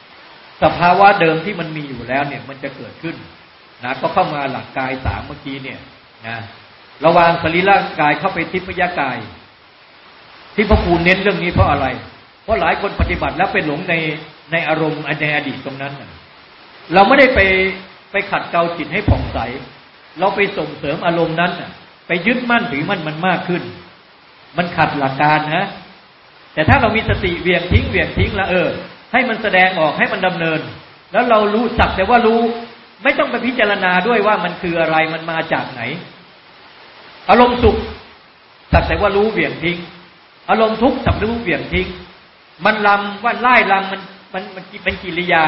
สภาวะเดิมที่มันมีอยู่แล้วเนี่ยมันจะเกิดขึ้นนะก็เข้ามาหลักกายสามเมื่อกี้เนี่ยนะระวางสรีร่างกายเข้าไปทิพยากาย ที่พระครูเน้นเรื่องนี้เพราะอะไร เพราะหลายคนปฏิบัติแล้วไปหลงในในอารมณ์ในอดีตตรงนั้นเราไม่ได้ไปไปขัดเกลาจิตให้ผ่องใส เราไปส่งเสริมอารมณ์นั้นไปยึดมั่นถือมั่นมันมากขึ้น มันขัดหลักการนะ แต่ถ้าเรามีสติเวียงทิ้งเวียงทิ้งละเออ ให้มันแสดงออกให้มันดำเนิน แล้วเรารู้สักแต่ว่ารู้ ไม่ต้องไปพิจารณาด้วยว่ามันคืออะไรมันมาจากไหน อารมณ์สุขสักแต่ว่ารู้เวียงทิ้ง อารมณ์ทุกข์สักรู้เวียงทิ้ง มันลำว่าไล่ลำมันมันมันเป็นกิริยา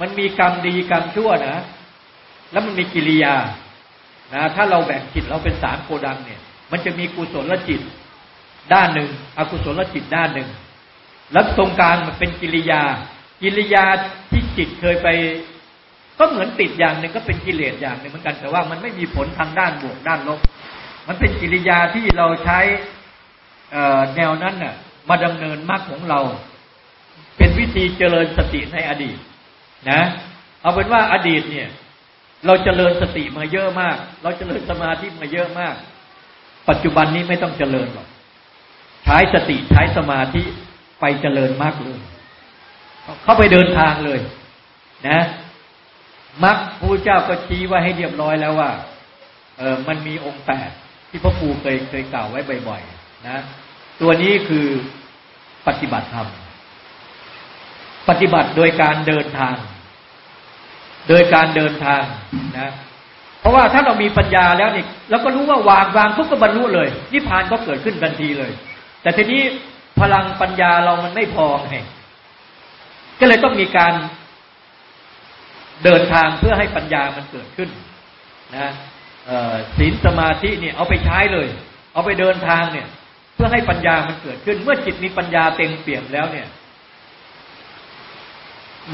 มันมีกรรมดีกรรมชั่วนะ แล้วมันมีกิริยานะถ้าเราแบ่งจิตเราเป็นสามโกดังเนี่ย มันจะมีกุศลจิต ด้านหนึ่ง อกุศลจิตด้านหนึ่ง แล้วตรงกลางมันเป็นกิริยา กิริยาที่จิตเคยไป ก็เหมือนติดอย่างหนึ่งก็เป็นกิเลสอย่างหนึ่งเหมือนกันแต่ว่ามันไม่มีผลทางด้านบวกด้านลบ มันเป็นกิริยาที่เราใช้แนวนั้นน่ะ มาดำเนินมรรคของเรา เป็นวิธีเจริญสติในอดีต นะ เอาเป็นว่าอดีตเนี่ย เราจเจริญสติมาเยอะมาก เราจเจริญสมาธิมาเยอะมาก ปัจจุบันนี้ไม่ต้องเจริญหรอก ใช้สติใช้สมาธิไปเจริญมากเลย เข้าไปเดินทางเลย นะมรรคพระเจ้าก็ชี้ไว้ให้เรียบร้อยแล้วว่า เออมันมีองค์แปดที่พระครูเคยเคยกล่าวไว้บ่อยๆนะ ตัวนี้คือปฏิบัติธรรมปฏิบัติโดยการเดินทาง โดยการเดินทางนะ เพราะว่าถ้าเรามีปัญญาแล้วนี่เราก็รู้ว่าวางวางทุกก็บรรลุเลยนิพพานก็เกิดขึ้นทันทีเลย แต่ทีนี้พลังปัญญาเรามันไม่พอไงก็เลยต้องมีการเดินทางเพื่อให้ปัญญามันเกิดขึ้นนะศีลสมาธิเนี่ยเอาไปใช้เลย เอาไปเดินทางเนี่ย เพื่อให้ปัญญามันเกิดขึ้น เมื่อจิตมีปัญญาเต็มเปี่ยมแล้วเนี่ย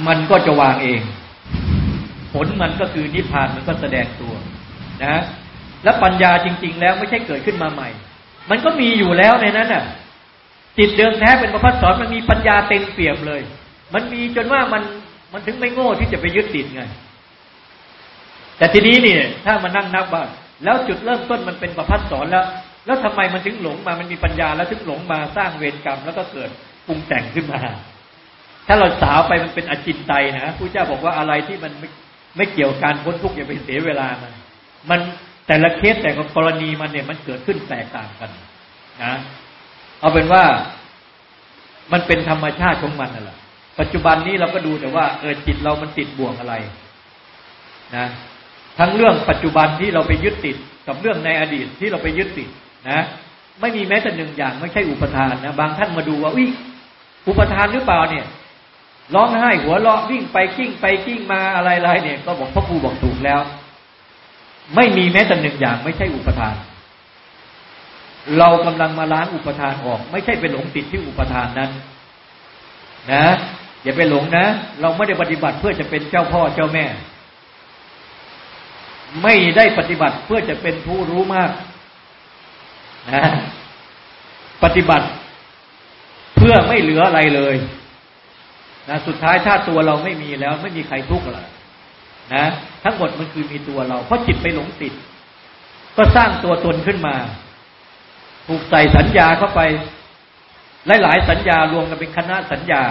มันก็จะวางเอง ผลมันก็คือนิพพานมันก็แสดงตัว นะ และปัญญาจริง ๆ แล้วไม่ใช่เกิดขึ้นมาใหม่ มันก็มีอยู่แล้วในนั้นน่ะ จิตเดิมแท้เป็นพระพัฒสอนมันมีปัญญาเต็มเปี่ยมเลย มันมีจนว่ามันมันถึงไม่โง่ที่จะไปยึดติดไง แต่ทีนี้นี่ถ้ามานั่งนับว่าแล้วจุดเริ่มต้นมันเป็นประพัฒสอนแล้ว แล้วทำไมมันถึงหลงมา มันมีปัญญาแล้วถึงหลงมาสร้างเวรกรรมแล้วก็เกิดปรุงแต่งขึ้นมา ถ้าเราสาวไปมันเป็นอจินไตนะผู้เจ้าบอกว่าอะไรที่มันไม่เกี่ยวการพ้นทุกข์อย่าไปเสียเวลามันมันแต่ละเคสแต่ละกรณีมันเนี่ยมันเกิดขึ้นแตกต่างกันนะ เอาเป็นว่ามันเป็นธรรมชาติของมันนั่นแหละปัจจุบันนี้เราก็ดูแต่ว่าเออจิตเรามันติดบ่วงอะไรนะทั้งเรื่องปัจจุบันที่เราไปยึดติดกับเรื่องในอดีตที่เราไปยึดติดนะ ไม่มีแม้แต่หนึ่งอย่างไม่ใช่อุปทานนะบางท่านมาดูว่าอุ้ยอุปทานหรือเปล่าเนี่ยร้องไห้หัวเราะวิ่งไปกิ้งไปกิ้งมาอะไรๆเนี่ย ก็บอกพ่อครูบอกถูกแล้ว ไม่มีแม้แต่หนึ่งอย่างไม่ใช่อุปทาน เรากำลังมาล้างอุปทานออก ไม่ใช่ไปหลงติดที่อุปทานนั้น นะอย่าไปหลงนะ เราไม่ได้ปฏิบัติเพื่อจะเป็นเจ้าพ่อเจ้าแม่ ไม่ได้ปฏิบัติเพื่อจะเป็นผู้รู้มากนะปฏิบัติเพื่อไม่เหลืออะไรเลยนะสุดท้ายถ้าตัวเราไม่มีแล้ว ไม่มีใครทุกข์ละนะทั้งหมดมันคือมีตัวเรา เพราะจิตไปหลงติด ก็สร้างตัวตนขึ้นมา ถูกใส่สัญญาเข้าไป หลาย ๆ สัญญารวมกันเป็นคณะสัญญา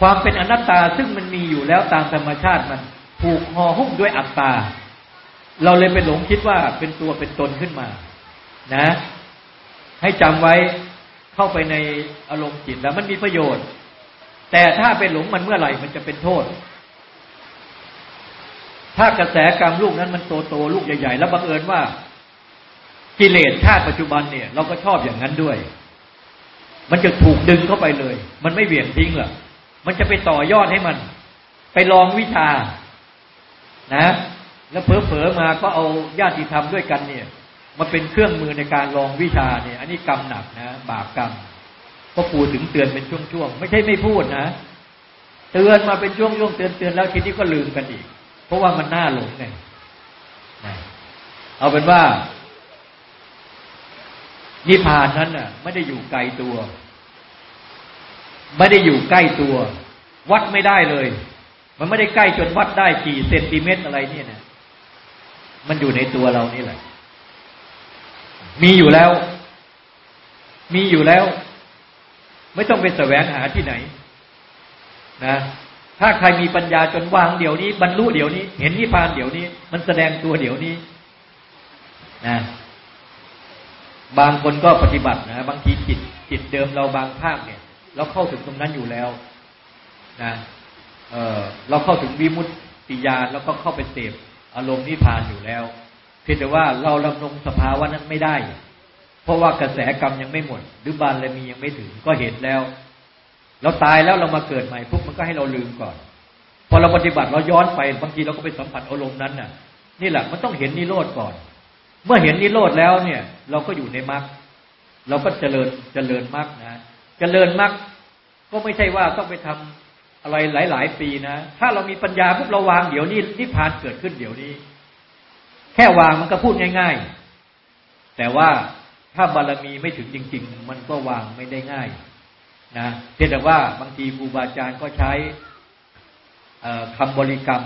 ความเป็นอนัตตาซึ่งมันมีอยู่แล้วตามธรรมชาติมันผูกห่อหุ้มด้วยอัตตา เราเลยไปหลงคิดว่าเป็นตัวเป็นตนขึ้นมา นะ ให้จำไว้เข้าไปในอารมณ์จิตแล้วมันมีประโยชน์ แต่ถ้าไปหลงมันเมื่อไหร่มันจะเป็นโทษ ถ้ากระแสกรรมลูกนั้นมันโตโตลูกใหญ่ ๆ แล้วบังเอิญว่า กิเลสชาติปัจจุบันเนี่ย เราก็ชอบอย่างนั้นด้วย มันจะถูกดึงเข้าไปเลย มันไม่เบี่ยงทิ้งหรอกมันจะไปต่อยอดให้มัน ไปลองวิชา นะ แล้วเผลอๆมาก็เอาญาติธรรมด้วยกันเนี่ยมาเป็นเครื่องมือในการลองวิชาเนี่ย อันนี้กรรมหนักนะ บาปกรรมก็ปูถึงเตือนเป็นช่วงๆ ไม่ใช่ไม่พูดนะ เตือนมาเป็นช่วงๆเตือนๆแล้วทีนี้ก็ลืมกันอีก เพราะว่ามันน่าหลงไงเอาเป็นว่า นิพพานนั้นน่ะ ไม่ได้อยู่ไกลตัว ไม่ได้อยู่ใกล้ตัว วัดไม่ได้เลย มันไม่ได้ใกล้จนวัดได้กี่เซนติเมตรอะไรเนี่ยนะมันอยู่ในตัวเรานี่แหละ มีอยู่แล้ว มีอยู่แล้ว ไม่ต้องไปแสวงหาที่ไหน นะถ้าใครมีปัญญาจนวางเดี๋ยวนี้ บรรลุเดี๋ยวนี้ เห็นนิพพานเดี๋ยวนี้ มันแสดงตัวเดี๋ยวนี้นะ บางคนก็ปฏิบัตินะบางทีจิตจิตเดิมเราบางภาคเนี่ยเราเข้าถึงตรงนั้นอยู่แล้วนะเออเราเข้าถึงวิมุตติญาณแล้วก็เข้าไปเสพอารมณ์นิพพานอยู่แล้ว เพียงแต่ว่าเราดำรงสภาวะนั้นไม่ได้ เพราะว่ากระแสกรรมยังไม่หมด หรือบารมียังไม่ถึงก็เห็นแล้ว เราตายแล้วเรามาเกิดใหม่ปุ๊บมันก็ให้เราลืมก่อน พอเราปฏิบัติเราย้อนไปบางทีเราก็ไปสัมผัสอารมณ์นั้นน่ะ นี่แหละมันต้องเห็นนิโรธก่อน เมื่อเห็นนิโรธแล้วเนี่ย เราก็อยู่ในมรรคเราก็เจริญเจริญมรรคนะเจริญมรรคก็ไม่ใช่ว่าต้องไปทำอะไรหลาย ๆ ปีนะ ถ้าเรามีปัญญาปุ๊บเราวางเดี๋ยวนี้นิพพานเกิดขึ้นเดี๋ยวนี้ แค่วางมันก็พูดง่าย ๆ แต่ว่าถ้าบารมีไม่ถึงจริง ๆ มันก็วางไม่ได้ง่ายนะเพียงแต่ว่าบางทีครูบาอาจารย์ก็ใช้คำบริกรรม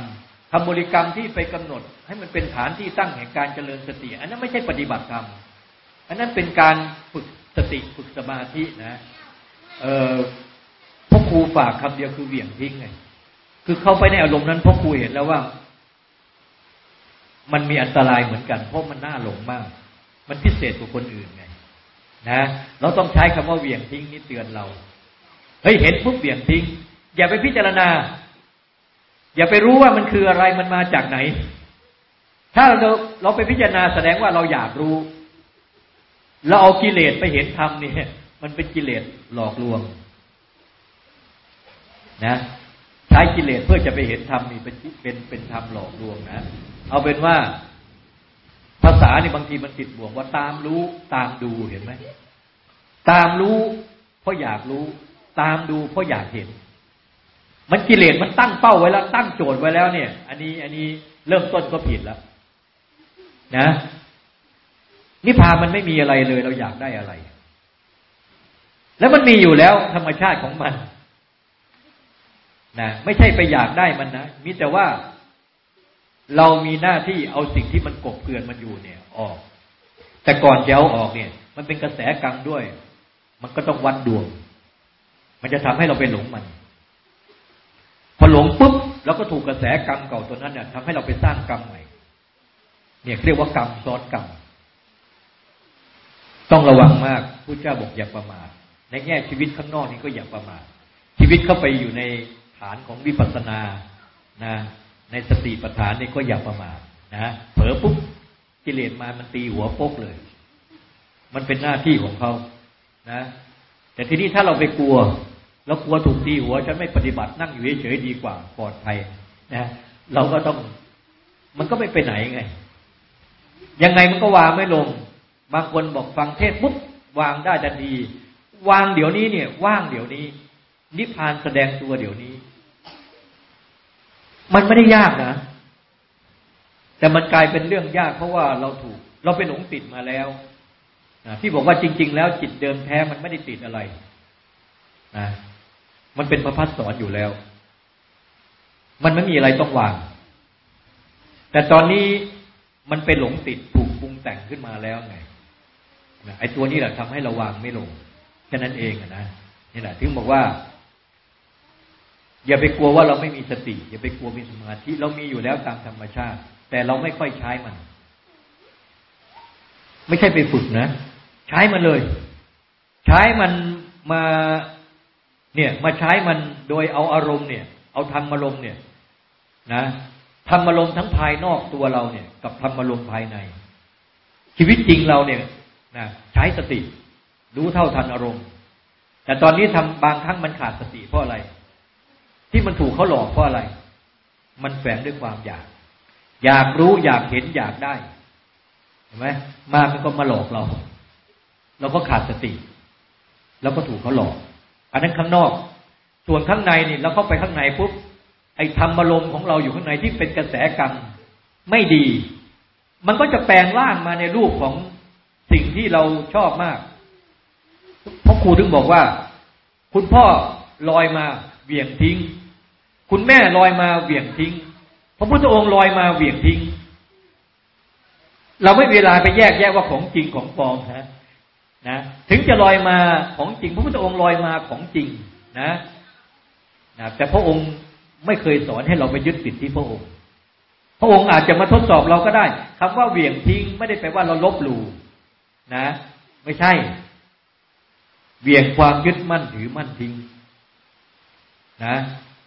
คำบริกรรมที่ไปกำหนด ให้มันเป็นฐานที่ตั้งแห่งการเจริญสติ อันนั้นไม่ใช่ปฏิบัติธรรม อันนั้นเป็นการฝึกสติฝึกสมาธินะเออพ่อครูฝากคำเดียวคือเหวี่ยงทิ้งไงคือเข้าไปในอารมณ์นั้นพ่อครูเห็นแล้วว่า มันมีอันตรายเหมือนกัน เพราะมันน่าหลงมาก มันพิเศษกว่าคนอื่นไง นะเราต้องใช้คำว่าเหวี่ยงทิ้งนี่เตือนเราเฮ้ยเห็นปุ๊บเหวี่ยงทิ้ง อย่าไปพิจารณา อย่าไปรู้ว่ามันคืออะไรมันมาจากไหน ถ้าเราเราไปพิจารณาแสดงว่าเราอยากรู้ เราเอากิเลสไปเห็นธรรมนี่มันเป็นกิเลสหลอกลวง นะใช้กิเลสเพื่อจะไปเห็นธรรมนี่เป็นเป็นเป็นธรรมหลอกลวงนะเอาเป็นว่าภาษาเนี่บางทีมันติดบ่วงว่าตามรู้ตามดูเห็นไหมตามรู้เพราะอยากรู้ ตามดูเพราะอยากเห็น มันกิเลสมันตั้งเป้าไว้แล้วตั้งโจทย์ไว้แล้วเนี่ย อันนี้อันนี้เริ่มต้นก็ผิดแล้ว นะนิพพานมันไม่มีอะไรเลย เราอยากได้อะไร แล้วมันมีอยู่แล้วธรรมชาติของมันนะไม่ใช่ไปอยากได้มันนะมีแต่ว่า เรามีหน้าที่เอาสิ่งที่มันกบเกลื่อนมันอยู่เนี่ย ออก แต่ก่อนจะเอาออกเนี่ย มันเป็นกระแสกรรมด้วย มันก็ต้องวัดดวง มันจะทำให้เราไปหลงมัน อหลงปุ๊บเราก็ถูกกระแสกรรมเก่าตัวนั้นเนี่ยทำให้เราไปสร้างกรรมใหม่ เนี่ยเรียกว่ากรรมซ้อนกรรม ต้องระวังมากผู้เจ้าบอกอย่าประมาทในแง่ชีวิตข้างนอกนี่ก็อย่าประมาทชีวิตเข้าไปอยู่ในฐานของวิปัสสนานะในสติปัฏฐานนี่ก็อย่าประมาทนะเผลอปุ๊บกิเลสมามันตีหัวโป๊กเลย มันเป็นหน้าที่ของเขานะ แต่ทีนี้ถ้าเราไปกลัว เรากลัวถูกตีหัวฉันไม่ปฏิบัตินั่งอยู่เฉยๆดีกว่าปลอดภัยนะเราก็ต้อง มันก็ไม่ไปไหนไง ยังไงมันก็วางไม่ลง บางคนบอกฟังเทศปุ๊บวางได้ทันทีวางเดี๋ยวนี้เนี่ย ว่างเดี๋ยวนี้ นิพพานแสดงตัวเดี๋ยวนี้ มันไม่ได้ยากนะแต่มันกลายเป็นเรื่องยากเพราะว่าเราถูก เราเป็นหลงติดมาแล้วที่บอกว่าจริง ๆ แล้วจิตเดิมแท้มันไม่ได้ติดอะไรนะ มันเป็นพระพัฒสอนอยู่แล้ว มันไม่มีอะไรต้องวาง แต่ตอนนี้มันไปหลงติดถูกปรุงแต่งขึ้นมาแล้วไงไอ้ตัวนี้แหละทำให้เราวางไม่ลงแค่นั้นเองนะนี่แหละถึงบอกว่า อย่าไปกลัวว่าเราไม่มีสติ อย่าไปกลัวมีสมาธิเรามีอยู่แล้วตามธรรมชาติ แต่เราไม่ค่อยใช้มัน ไม่ใช่ไปฝึกนะ ใช้มันเลย ใช้มันมา เนี่ยมาใช้มันโดยเอาอารมณ์เนี่ย เอาธรรมอารมณ์เนี่ย นะธรรมอารมณ์ทั้งภายนอกตัวเราเนี่ย กับธรรมอารมณ์ภายใน ชีวิตจริงเราเนี่ยนะใช้สติ รู้เท่าทันอารมณ์ แต่ตอนนี้ทำบางครั้งมันขาดสติเพราะอะไร ที่มันถูกเขาหลอกเพราะอะไร มันแฝงด้วยความอยาก อยากรู้อยากเห็นอยากได้เห็นไหมมามันก็มาหลอกเรา เราก็ขาดสติ แล้วก็ถูกเขาหลอก อันนั้นข้างนอก ส่วนข้างในนี่เราเข้าไปข้างในปุ๊บไอ้ธรรมารมของเราอยู่ข้างในที่เป็นกระแสกรรมไม่ดี มันก็จะแปลงร่างมาในรูปของสิ่งที่เราชอบมากเพราะครูถึงบอกว่า คุณพ่อลอยมาเหวี่ยงทิ้ง คุณแม่ลอยมาเหวี่ยงทิ้งพระพุทธองค์ลอยมาเหวี่ยงทิ้ง เราไม่เวลาไปแยกแยะว่าของจริงของปลอมนะ นะถึงจะลอยมาของจริง พระพุทธองค์ลอยมาของจริงนะนะแต่พระองค์ไม่เคยสอนให้เราไปยึดติดที่พระองค์ พระองค์อาจจะมาทดสอบเราก็ได้คำว่าเหวี่ยงทิ้งไม่ได้แปลว่าเราลบหลู่นะ ไม่ใช่เบี่ยงความยึดมั่นถือมั่นทิ้งนะ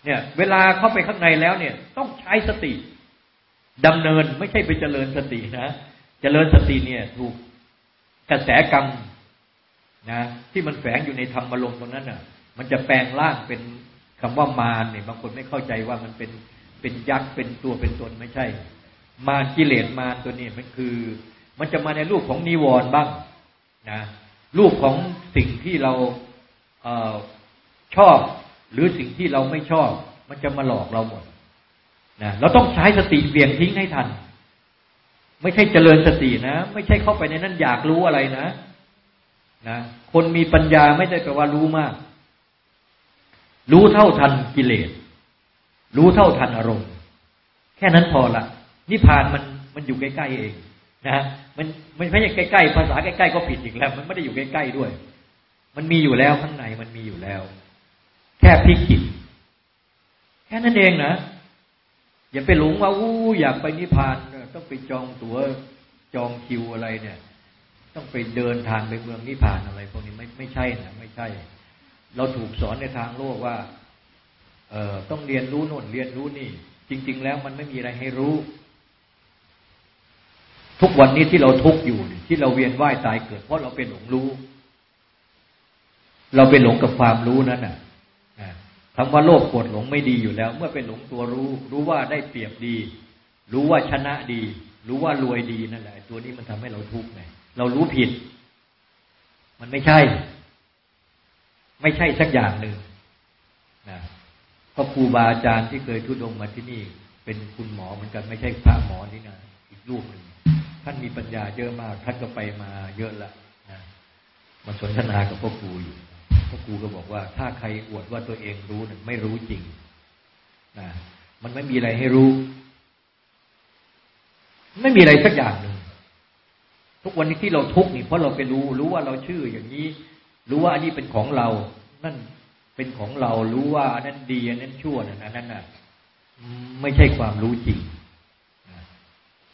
เนี่ย เวลาเข้าไปข้างในแล้วเนี่ย ต้องใช้สติดำเนินไม่ใช่ไปเจริญสตินะ เจริญสติเนี่ย ถูกกระแสกรรม นะที่มันแฝงอยู่ในธรรมอารมตรงนั้นน่ะ มันจะแปลงร่างเป็นคำว่ามารเนี่ยบางคนไม่เข้าใจว่ามันเป็นเป็นยักษ์เป็นตัวเป็นตนไม่ใช่ มารกิเลสมารตัวนี้มันคือ มันจะมาในรูปของนิวรณ์บ้างนะรูปของสิ่งที่เราเออชอบ หรือสิ่งที่เราไม่ชอบ มันจะมาหลอกเราหมดนะเราต้องใช้สติเบี่ยงทิ้งให้ทัน ไม่ใช่เจริญสตินะ ไม่ใช่เข้าไปในนั้นอยากรู้อะไรนะ นะคนมีปัญญาไม่ได้แปลว่ารู้มาก รู้เท่าทันกิเลส รู้เท่าทันอารมณ์ แค่นั้นพอละนิพพานมันมันอยู่ใกล้ๆเองนะมันมันไม่ใช่ใกล้ๆภาษาใกล้ๆก็ผิดอีกแล้ว มันไม่ได้อยู่ใกล้ๆด้วย มันมีอยู่แล้วข้างในมันมีอยู่แล้ว แค่พลิกจิตแค่นั้นเองนะอย่าไปหลงว่าอู้อยากไปนิพพานต้องไปจองตั๋วจองคิวอะไรเนี่ย ต้องไปเดินทางไปเมืองนิพพานอะไร พวกนี้ไม่ไม่ใช่นะไม่ใช่ เราถูกสอนในทางโลกว่า เอ่อต้องเรียนรู้โน่นเรียนรู้นี่ จริง ๆ แล้วมันไม่มีอะไรให้รู้ ทุกวันนี้ที่เราทุกอยู่ที่เราเวียนว่ายตายเกิด เพราะเราเป็นหลงรู้ เราเป็นหลงกับความรู้นั้นน่ะคำว่าโลภโกรธหลงไม่ดีอยู่แล้ว เมื่อเป็นหลงตัวรู้ รู้ว่าได้เปรียบดี รู้ว่าชนะดี รู้ว่ารวยดีนั่นแหละ ตัวนี้มันทำให้เราทุกข์ไง เรารู้ผิด มันไม่ใช่ ไม่ใช่สักอย่างหนึ่งนะพราะครูบาอาจารย์ที่เคยทุดงมาที่นี่ เป็นคุณหมอเหมือนกันไม่ใช่พระหมอนี่นะอีกรูปหนึ่งท่านมีปัญญาเยอะมาก ท่านก็ไปมาเยอะละนะมาสนทนากับพ่อครูอยู่พ่อครูก็บอกว่า ถ้าใครอวดว่าตัวเองรู้นึ่ไม่รู้จริงนะมันไม่มีอะไรให้รู้ ไม่มีอะไรสักอย่างหนึ่ง ทุกวันนี้ที่เราทุกข์นี่เพราะเราไปรู้ รู้ว่าเราชื่ออย่างนี้ รู้ว่าอันนี้เป็นของเรา นั่นเป็นของเรา รู้ว่าอันนั้นดีอันนั้นชั่วนั่นอันนั้นน่ะ ไม่ใช่ความรู้จริง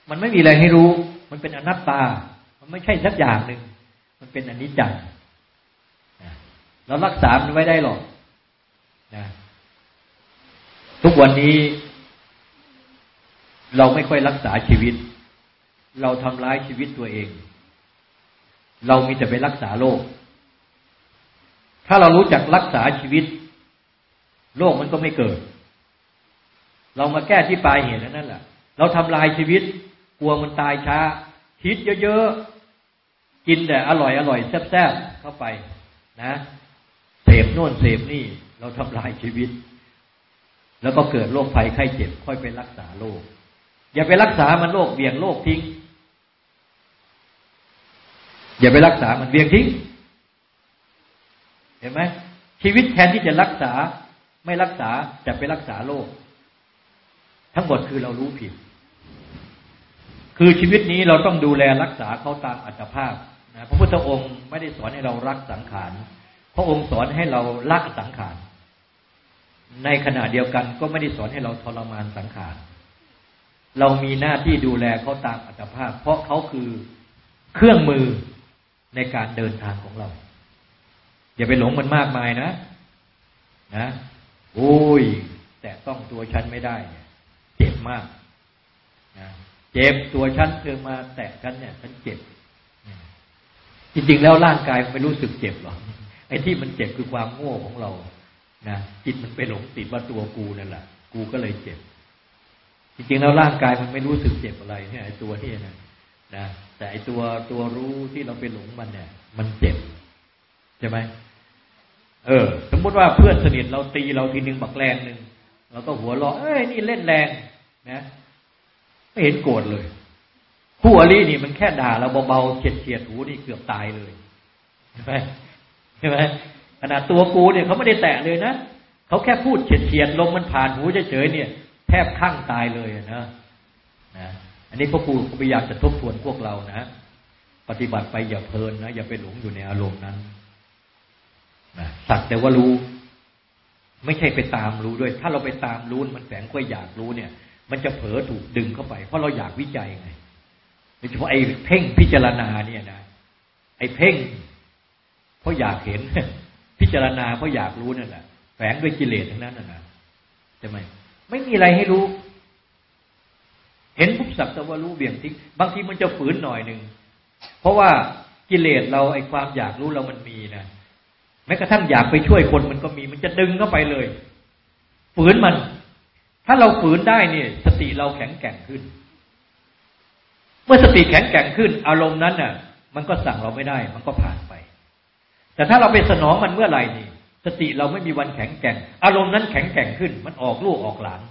มันไม่มีอะไรให้รู้ มันเป็นอนัตตา มันไม่ใช่สักอย่างหนึ่ง มันเป็นอนิจจังเรารักษามันไม่ได้หรอกนะทุกวันนี้ เราไม่ค่อยรักษาชีวิต เราทำร้ายชีวิตตัวเอง เรามีแต่ไปรักษาโรคถ้าเรารู้จักรักษาชีวิตโรคมันก็ไม่เกิด เรามาแก้ที่ปลายเหตุนั่นแหละเราทำลายชีวิต กลัวมันตายช้า คิดเยอะๆ กินแต่อร่อยอร่อยแซ่บๆเข้าไปนะเสพโน่นเสพนี่ เราทำลายชีวิต แล้วก็เกิดโรคภัยไข้เจ็บ ค่อยไปรักษาโรคอย่าไปรักษามันโรคเบี่ยงโรคทิ้ง อย่าไปรักษามันเบียงทิ้งเห็นไหมชีวิตแทนที่จะรักษาไม่รักษาจะไปรักษาโรคทั้งหมดคือเรารู้ผิด คือชีวิตนี้เราต้องดูแลรักษาเขาตามอัตภาพนะพระพุทธองค์ไม่ได้สอนให้เรารักสังขารพระองค์สอนให้เราละสังขารในขณะเดียวกันก็ไม่ได้สอนให้เราทรมานสังขารเรามีหน้าที่ดูแลเขาตามอัตภาพ เพราะเขาคือเครื่องมือ ในการเดินทางของเรา อย่าไปหลงมันมากมายนะ นะโอ้ย แต่ต้องตัวฉันไม่ได้เนี่ยเจ็บมากนะเจ็บตัวฉันเธอมาแตะฉันเนี่ยฉันเจ็บจริงๆแล้วร่างกายไม่รู้สึกเจ็บหรอกไอ้ที่มันเจ็บคือความโง่ของเรานะจิตมันไปหลงติดว่าตัวกูนั่นแหละกูก็เลยเจ็บ จริงๆแล้วร่างกายมันไม่รู้สึกเจ็บอะไรเนี่ยไอ้ตัวนี้นะนะ แต่ไอตัวตัวรู้ที่เราไปหลงมันเนี่ย มันเจ็บใช่ไหมเออ สมมติว่าเพื่อนสนิทเราตีเราทีหนึ่งบักแรงหนึ่งเราก็หัวเราะเอ้ยนี่เล่นแรงนะไม่เห็นโกรธเลยคู่อรินี่มันแค่ด่าเราเบาๆเฉียดเฉียดหูนี่เกือบตายเลยใช่ไหมใช่ไหมขนาดตัวกูเนี่ยเขาไม่ได้แตะเลยนะเขาแค่พูดเฉียดเฉียดลมมันผ่านหูเฉยๆเนี่ย แทบข้างตายเลยนะนะ อันนี้พ่อครูก็พยายามจะทบทวนพวกเรานะปฏิบัติไปอย่าเพลินนะอย่าไปหลงอยู่ในอารมณ์นั้นนะสักแต่ว่ารู้ ไม่ใช่ไปตามรู้ด้วย ถ้าเราไปตามรู้มันแฝงค่อยอยากรู้เนี่ย มันจะเผลอถูกดึงเข้าไป เพราะเราอยากวิจัยไงโดยเฉพาะไอ้เพ่งพิจารณาเนี่ยนะไอ้เพ่ง เพราะอยากเห็น พิจารณาเพราะอยากรู้นั่นแหละแฝงด้วยกิเลสทั้งนั้นนะใช่ไหมไม่มีอะไรให้รู้ เห็นปุ๊บสักแต่ว่ารู้เบี่ยงทิ้งบางทีมันจะฝืนหน่อยหนึ่งเพราะว่ากิเลสเราไอ้ความอยากรู้เรามันมีนะแม้กระทั่งอยากไปช่วยคนมันก็มี มันจะดึงเข้าไปเลย ฝืนมัน ถ้าเราฝืนได้เนี่ย สติเราแข็งแกร่งขึ้น เมื่อสติแข็งแกร่งขึ้น อารมณ์นั้นน่ะ มันก็สั่งเราไม่ได้ มันก็ผ่านไป แต่ถ้าเราไปสนองมันเมื่อไหร่นี่ สติเราไม่มีวันแข็งแกร่ง อารมณ์นั้นแข็งแกร่งขึ้น มันออกลูกออกหลาน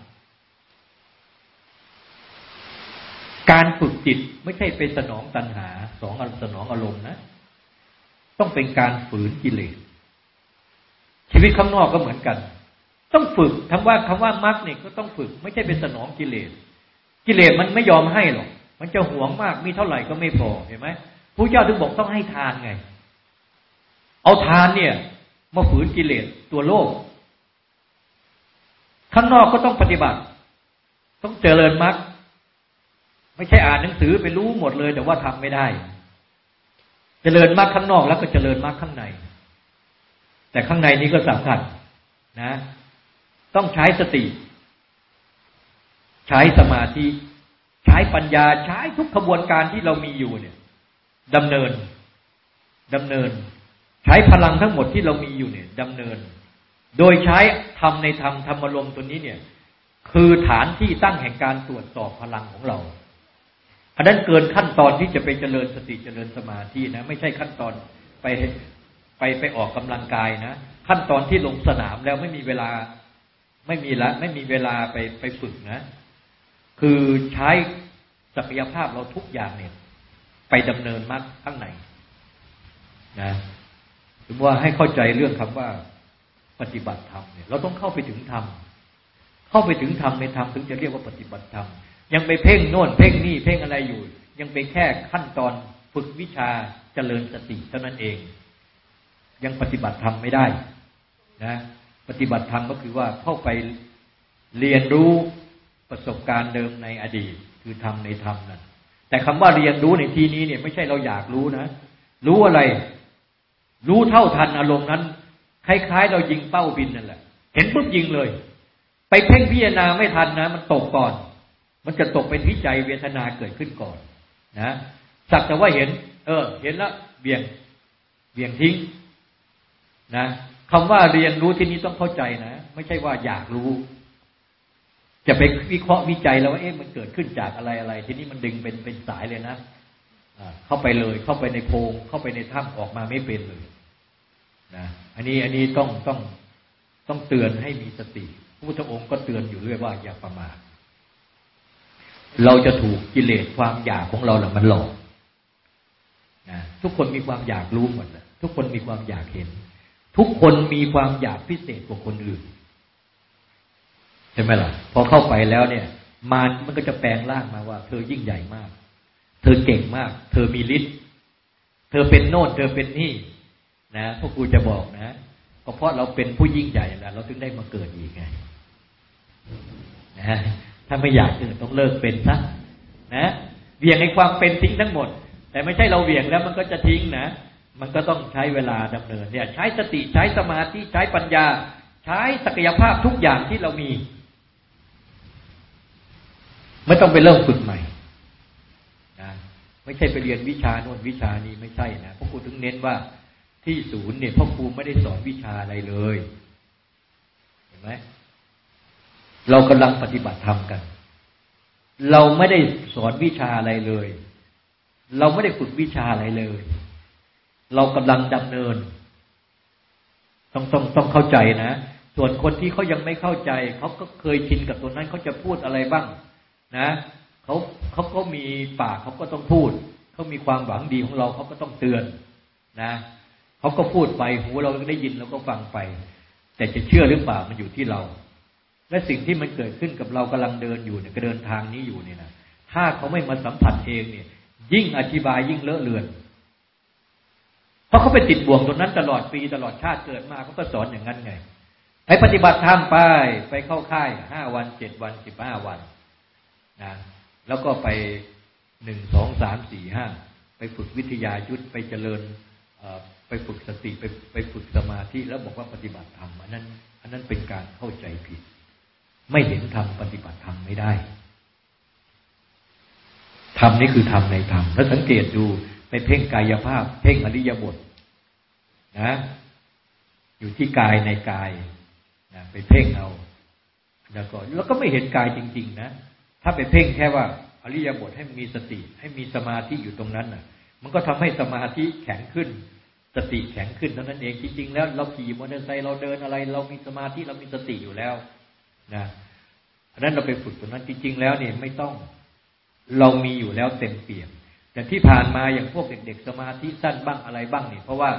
การฝึกจิตไม่ใช่ไปสนองตัณหาสองสนองอารมณ์นะ ต้องเป็นการฝืนกิเลสชีวิตข้างนอกก็เหมือนกัน ต้องฝึกคำว่าคำว่ามรรคเนี่ยก็ต้องฝึก ไม่ใช่เป็นสนองกิเลส กิเลสมันไม่ยอมให้หรอก มันจะหวงมากมีเท่าไหร่ก็ไม่พอเห็นไหมพระเจ้าถึงบอกต้องให้ทานไง เอาทานเนี่ยมาฝืนกิเลสตัวโลก ข้างนอกก็ต้องปฏิบัติ ต้องเจริญมรรค ไม่ใช่อ่านหนังสือไปรู้หมดเลย แต่ว่าทำไม่ได้เจริญมรรคข้างนอกแล้วก็เจริญมรรคข้างใน แต่ข้างในนี้ก็สำคัญนะ ต้องใช้สติ ใช้สมาธิ ใช้ปัญญาใช้ทุกขบวนการที่เรามีอยู่เนี่ยดำเนินดำเนิน ใช้พลังทั้งหมดที่เรามีอยู่เนี่ยดำเนิน โดยใช้ธรรมในธรรมธรรมารมตัวนี้เนี่ย คือฐานที่ตั้งแห่งการตรวจสอบพลังของเรา อันนั้นเกินขั้นตอนที่จะไปเจริญสติเจริญสมาธินะ ไม่ใช่ขั้นตอนไปไปไปออกกำลังกายนะ ขั้นตอนที่ลงสนามแล้วไม่มีเวลาไม่มีละ ไม่มีเวลาไปไปฝึกนะ คือใช้ศักยภาพเราทุกอย่างเนี่ย ไปดำเนินมากข้างในนะถึงว่าให้เข้าใจเรื่องคำว่าปฏิบัติธรรมเนี่ย เราต้องเข้าไปถึงธรรมเข้าไปถึงธรรมในธรรมถึงจะเรียกว่าปฏิบัติธรรม ยังไปเพ่งโน่นเพ่งนี่เพ่งอะไรอยู่ ยังเป็นแค่ขั้นตอนฝึกวิชาเจริญสติเท่านั้นเอง ยังปฏิบัติธรรมไม่ได้นะปฏิบัติธรรมก็คือว่าเข้าไปเรียนรู้ประสบการณ์เดิมในอดีต คือทำในธรรมนั้นแต่คำว่าเรียนรู้ในที่นี้เนี่ยไม่ใช่เราอยากรู้นะ รู้อะไร รู้เท่าทันอารมณ์นั้น คล้ายๆ เรายิงเป้าบินนั่นแหละ เห็นปุ๊บยิงเลย ไปเพ่งพิจารณาไม่ทันนะ มันตกก่อน มันจะตกเป็นวิจัยเวทนาเกิดขึ้นก่อนนะสักแต่ว่าเห็น เออ เห็นแล้วเบี่ยงเบี่ยงทิ้งนะคำว่าเรียนรู้ที่นี้ต้องเข้าใจนะ ไม่ใช่ว่าอยากรู้ จะไปวิเคราะห์วิจัยแล้วว่าเอ๊ะมันเกิดขึ้นจากอะไรอะไร ทีนี้มันดึงเป็นเป็นสายเลยนะเข้าไปเลย เข้าไปในโพงเข้าไปในถ้ำออกมาไม่เป็นเลยนะอันนี้อันนี้ต้องต้องต้องเตือนให้มีสติพระพุทธองค์ก็เตือนอยู่เรื่อยว่าอย่าประมาท เราจะถูกกิเลสความอยากของเราแหละมันหลอกนะทุกคนมีความอยากรู้หมดแหละทุกคนมีความอยากเห็น ทุกคนมีความอยากพิเศษกว่าคนอื่นใช่ไหมล่ะ พอเข้าไปแล้วเนี่ย มารมันก็จะแปลงร่างมาว่า เธอยิ่งใหญ่มาก เธอเก่งมาก เธอมีฤทธิ์เธอเป็นโน่นเธอเป็นนี่ นะพวกกูจะบอกนะก็เพราะเราเป็นผู้ยิ่งใหญ่แล้วเราถึงได้มาเกิดอีกไงนะ ถ้าไม่อยากเกิดต้องเลิกเป็นซะนะเบี่ยงในความเป็นทิ้งทั้งหมด แต่ไม่ใช่เราเบี่ยงแล้วมันก็จะทิ้งนะ มันก็ต้องใช้เวลาดำเนินเนี่ย ใช้สติใช้สมาธิใช้ปัญญา ใช้ศักยภาพทุกอย่างที่เรามี ไม่ต้องไปเริ่มฝึกใหม่นะไม่ใช่ไปเรียนวิชาโน่นวิชานี้ไม่ใช่นะพ่อครูถึงเน้นว่าที่ศูนย์เนี่ยพ่อครูไม่ได้สอนวิชาอะไรเลย เห็นไหม เรากำลังปฏิบัติธรรมกัน เราไม่ได้สอนวิชาอะไรเลย เราไม่ได้ฝึกวิชาอะไรเลย เรากำลังดำเนิน ต้องต้องต้องเข้าใจนะ ส่วนคนที่เขายังไม่เข้าใจ เขาก็เคยชินกับตัวนั้นเขาจะพูดอะไรบ้าง นะเขาเขาก็มีปากเขาก็ต้องพูด เขามีความหวังดีของเราเขาก็ต้องเตือน นะเขาก็พูดไปหูเราได้ยินเราก็ฟังไป แต่จะเชื่อหรือเปล่ามันอยู่ที่เรา และสิ่งที่มันเกิดขึ้นกับเรากำลังเดินอยู่เนี่ยเดินทางนี้อยู่เนี่ยนะถ้าเขาไม่มาสัมผัสเองเนี่ย ยิ่งอธิบายยิ่งเลอะเลือน เพราะเขาไปติดบ่วงตรงนั้นตลอดปีตลอดชาติเกิดมาเขาก็สอนอย่างนั้นไงให้ปฏิบัติธรรมไปไปเข้าค่ายห้าวันเจ็ดวันสิบห้าวันนะแล้วก็ไปหนึ่งสองสามสี่ห้าไปฝึกวิทยายุทธไปเจริญไปฝึกสติไปไปฝึกสมาธิแล้วบอกว่าปฏิบัติธรรมอันนั้น อันนั้นเป็นการเข้าใจผิด ไม่เห็นธรรมปฏิบัติธรรมไม่ได้ธรรมนี่คือธรรมในธรรมถ้าสังเกตดูไปเพ่งกายภาพ เพ่งอริยบทนะอยู่ที่กายในกายนะไปเพ่งเอาแล้วก็แล้วก็ไม่เห็นกายจริง ๆ นะถ้าไปเพ่งแค่ว่าอริยบทให้มีสติ ให้มีสมาธิอยู่ตรงนั้นน่ะ มันก็ทำให้สมาธิแข็งขึ้น สติแข็งขึ้นเท่านั้นเองจริงๆแล้ว เราขี่มอเตอร์ไซค์เราเดินอะไร เรามีสมาธิเรามีสติอยู่แล้ว นะเพราะนั้นเราไปฝึกตรงนั้นจริง ๆ แล้วเนี่ยไม่ต้องเรามีอยู่แล้วเต็มเปี่ยมแต่ที่ผ่านมาอย่างพวกเด็ก ๆ สมาธิสั้นบ้างอะไรบ้างเนี่ยเพราะว่า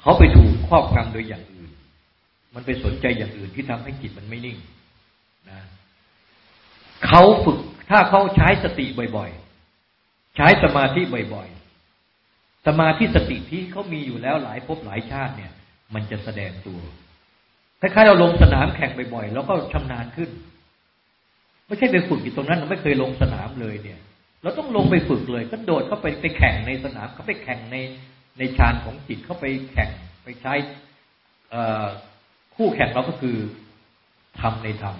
เขาไปถูกครอบงำโดยอย่างอื่น มันไปสนใจอย่างอื่นที่ทำให้จิตมันไม่นิ่งนะเขาฝึกถ้าเขาใช้สติบ่อยๆ ใช้สมาธิบ่อยๆ สมาธิสติที่เขามีอยู่แล้วหลายภพหลายชาติเนี่ย มันจะแสดงตัว คล้ายๆเราลงสนามแข่งบ่อยๆแล้วก็ชำนาญขึ้น ไม่ใช่ไปฝึกอยู่ตรงนั้นเราไม่เคยลงสนามเลยเนี่ย เราต้องลงไปฝึกเลย ก็โดดเข้าไปไปแข่งในสนามเขาไปแข่งในในฌานของจิตเข้าไปแข่งไปใช้คู่แข่งเราก็คือทำในธรรม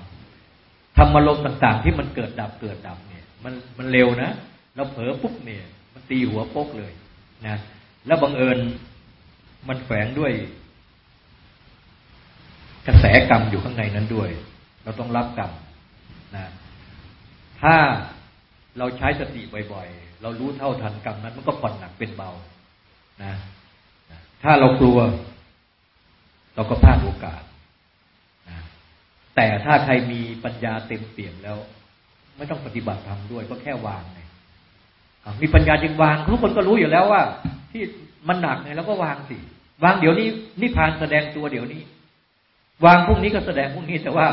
ธรรมารมณ์ต่าง ๆ ที่มันเกิดดับเกิดดับเนี่ย มันมันเร็วนะเราเผลอปุ๊บเนี่ย มันตีหัวโป๊กเลยนะแล้วบังเอิญมันแฝงด้วย กระแสกรรมอยู่ข้างในนั้นด้วย เราต้องรับกรรมนะถ้าเราใช้สติบ่อยๆ เรารู้เท่าทันกรรมนั้นมันก็ผ่อนหนักเป็นเบานะถ้าเรากลัว เราก็พลาดโอกาสนะแต่ถ้าใครมีปัญญาเต็มเปี่ยมแล้ว ไม่ต้องปฏิบัติธรรมด้วยก็แค่วางไงมีปัญญาจึงวางทุกคนก็รู้อยู่แล้วว่า ที่มันหนักไงแล้วก็วางสิวางเดี๋ยวนี้นิพพานแสดงตัวเดี๋ยวนี้ วางพรุ่งนี้ก็แสดงพรุ่งนี้แต่ว่า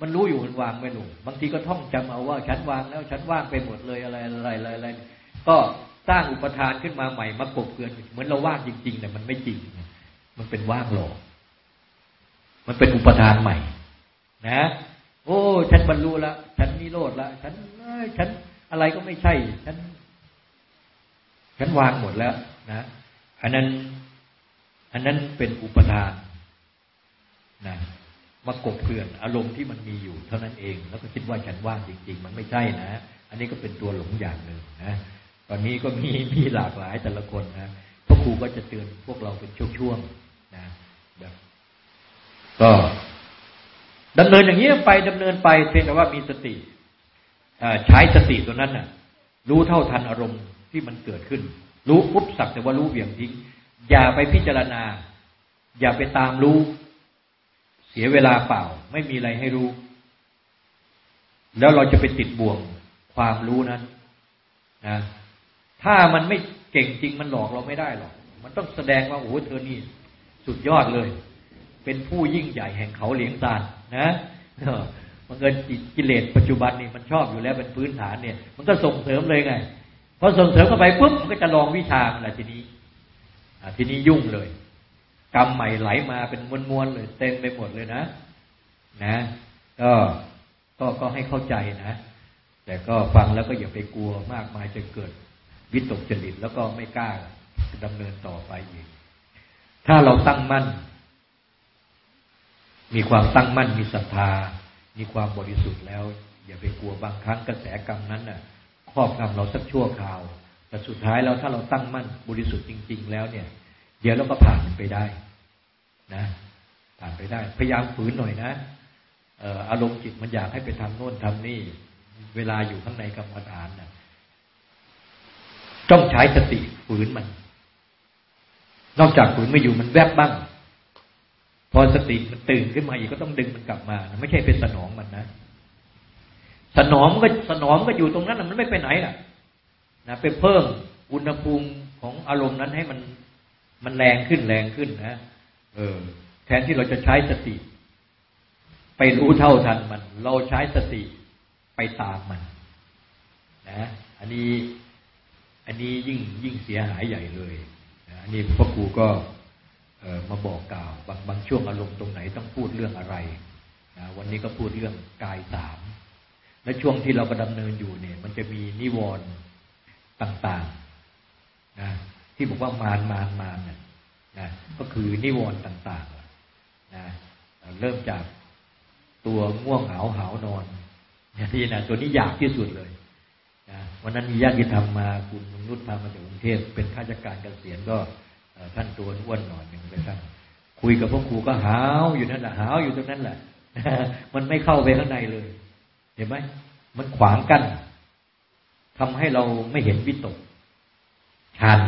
มันรู้อยู่มันวางไม่ลงบางทีก็ท่องจำเอาว่า ฉันวางแล้วฉันว่างไปหมดเลยอะไรอะไรอะไรอะไรก็สร้างอุปทานขึ้นมาใหม่มากบเกลื่อนเหมือนเราว่างจริงๆแต่มันไม่จริง มันเป็นว่างหลอกมันเป็นอุปทานใหม่ นะ โอ้ ฉันบรรลุละฉันนิโรธละฉันฉันอะไรก็ไม่ใช่ ฉัน ฉันวางหมดแล้ว นะ อันนั้น อันนั้นเป็นอุปทาน นะมากบเกลื่อนอารมณ์ที่มันมีอยู่เท่านั้นเอง แล้วก็คิดว่าฉันว่างจริง ๆ มันไม่ใช่นะ อันนี้ก็เป็นตัวหลงอย่างหนึ่งนะตอนนี้ก็มีมีหลากหลายแต่ละคนนะพระครูก็จะเตือนพวกเราเป็นช่วงๆนะแบบก็ดำเนินอย่างนี้ไปดำเนินไปเพียงแต่ว่ามีสติใช้สติตัวนั้นน่ะ รู้เท่าทันอารมณ์ที่มันเกิดขึ้น รู้ปุ๊บสักแต่ว่ารู้เบี่ยงทิ้ง อย่าไปพิจารณา อย่าไปตามรู้ เสียเวลาเปล่า ไม่มีอะไรให้รู้ แล้วเราจะไปติดบ่วงความรู้นั้นนะถ้ามันไม่เก่งจริงมันหลอกเราไม่ได้หรอก มันต้องแสดงว่าโอ้เธอนี่สุดยอดเลย เป็นผู้ยิ่งใหญ่แห่งเขาเหลียงซานนะมันเงินกิเลสปัจจุบันนี่มันชอบอยู่แล้วเป็นพื้นฐานเนี่ย มันก็ส่งเสริมเลยไงพอส่งเสริมเข้าไปปุ๊บมันก็จะลองวิชาอะไรทีนี้ทีนี้ยุ่งเลย กรรมใหม่ไหลมาเป็นมวลๆเลยเต็มไปหมดเลยนะนะก็ก็ก็ให้เข้าใจนะ แต่ก็ฟังแล้วก็อย่าไปกลัวมากมายจะเกิดวิตกจริตแล้วก็ไม่กล้าดำเนินต่อไปอีก ถ้าเราตั้งมั่น มีความตั้งมั่นมีศรัทธา มีความบริสุทธิ์แล้ว อย่าไปกลัวบางครั้งกระแสกรรมนั้นน่ะ ครอบงำเราสักชั่วคราว แต่สุดท้ายแล้วถ้าเราตั้งมั่นบริสุทธิ์จริง ๆ แล้วเนี่ย เดี๋ยวเราก็ผ่านไปได้ นะผ่านไปได้ พยายามฝืนหน่อยนะอารมณ์จิตมันอยากให้ไปทำโน่นทำนี่ เวลาอยู่ข้างในกรรมฐานนะต้องใช้สติฝืนมัน นอกจากฝืนไม่อยู่มันแวบบ้าง พอสติมันตื่นขึ้นมาอีกก็ต้องดึงมันกลับมานะไม่ใช่เป็นสนองมันนะ สนองก็สนองก็อยู่ตรงนั้นมันไม่ไปไหนล่ะนะไปเพิ่มอุณหภูมิของอารมณ์นั้นให้มัน มันแรงขึ้นแรงขึ้นนะเออ แทนที่เราจะใช้สติ ไปรู้เท่าทันมัน เราใช้สติไปตามมัน นะ อันนี้อันนี้ยิ่งยิ่งเสียหายใหญ่เลยอันนี้พ่อครูก็มาบอกกล่าวบางบางช่วงอารมณ์ตรงไหนต้องพูดเรื่องอะไรนะวันนี้ก็พูดเรื่องกายสามและช่วงที่เรากระดำเนินอยู่เนี่ย มันจะมีนิวรณ์ต่างๆนะ ที่บอกว่ามารมารมารเนี่ยนะก็คือนิวรณ์ต่างๆนะเริ่มจากตัวง่วงเหงาหานอนที่นะตัวนี้ยากที่สุดเลยนะวันนั้นมีญาติธรรมมาคุณนุชพามาจากกรุงเทพเป็นข้าราชการเกษียณก็ท่านตัวอ้วนหน่อยหนึ่งเลยท่านคุยกับพวกครูก็หาวอยู่นั่นแหละหาวอยู่ตรงนั้นแหละมันไม่เข้าไปข้างในเลย เห็นไหมมันขวางกัน้นทำให้เราไม่เห็นวิตกฌาน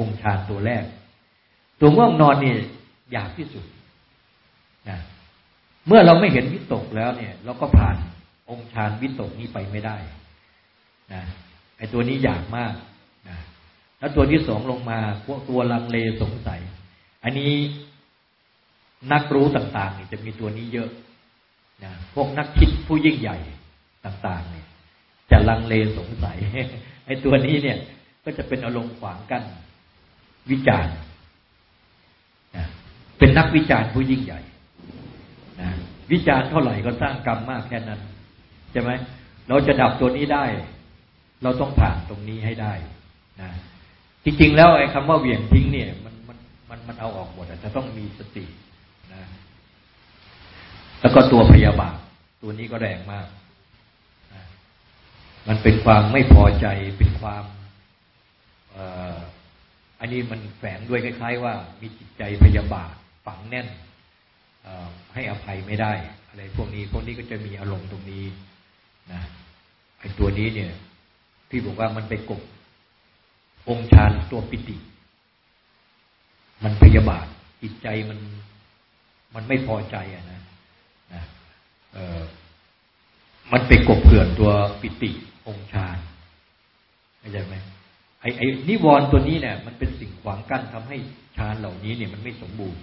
องค์ฌานตัวแรก ตัวง่วงนอนนี่ยากที่สุดนะเมื่อเราไม่เห็นวิตกแล้วเนี่ย เราก็ผ่านองค์ฌานวิตกนี้ไปไม่ได้นะไอ้ตัวนี้อยากมากนะแล้วตัวที่สองลงมาพวกตัวลังเลสงสัย อันนี้นักรู้ต่างๆนี่จะมีตัวนี้เยอะนะพวกนักคิดผู้ยิ่งใหญ่ต่างๆ เนี่ย จะลังเลสงสัยไอ้ตัวนี้เนี่ย ก็จะเป็นอารมณ์ขวางกั้น วิจารณ์นะเป็นนักวิจารณ์ผู้ยิ่งใหญ่นะวิจารณ์เท่าไหร่ก็สร้างกรรมมากแค่นั้นใช่ไหมเราจะดับตัวนี้ได้ เราต้องผ่านตรงนี้ให้ได้นะจริงๆ แล้วไอ้คำว่าเหวี่ยงทิ้งเนี่ย มันมันมันมันเอาออกหมดจะต้องมีสตินะแล้วก็ตัวพยาบาทตัวนี้ก็แรงมากมันเป็นความไม่พอใจเป็นความ อันนี้มันแฝงด้วยคล้าย ๆ ว่ามีจิตใจพยาบาทฝังแน่นให้อภัยไม่ได้ อะไรพวกนี้พวกนี้ก็จะมีอารมณ์ตรงนี้นะไอ้ตัวนี้เนี่ยพี่บอกว่ามันไปกบองค์ฌานตัวปิติ มันพยาบาทจิตใจมันมันไม่พอใจอะนะนะเออมันไปกบเผื่อนตัวปิติองค์ฌานเข้าใจไหม ไอ้ไอ้นิวรณ์ตัวนี้เนี่ย มันเป็นสิ่งขวางกั้นทำให้ฌานเหล่านี้เนี่ยมันไม่สมบูรณ์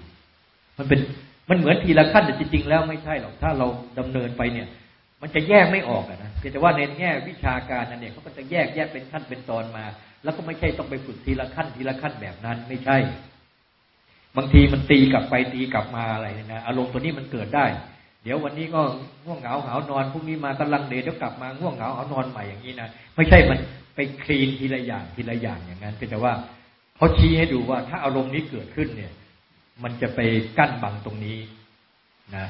มันเป็นมันเหมือนทีละขั้นแต่จริงๆแล้วไม่ใช่หรอกถ้าเราดำเนินไปเนี่ย มันจะแยกไม่ออกอะนะเพียงแต่ว่าในแง่วิชาการนั่นเนี่ยเขาก็จะแยกแยกเป็นขั้นเป็นตอนมา แล้วก็ไม่ใช่ต้องไปฝึกทีละขั้นทีละขั้นแบบนั้นไม่ใช่ บางทีมันตีกลับไปตีกลับมาอะไรนะอารมณ์ตัวนี้มันเกิดได้ เดี๋ยววันนี้ก็ง่วงเหงาหานอนพรุ่งนี้มากำลังเดเดี๋ยวกลับมาง่วงเหงาหานอนใหม่อย่างนี้นะไม่ใช่มัน ไปคลีนทีละอย่างทีละอย่างอย่างนั้นแต่ว่าเขาชี้ให้ดูว่าถ้าอารมณ์นี้เกิดขึ้นเนี่ย มันจะไปกั้นบังตรงนี้นะ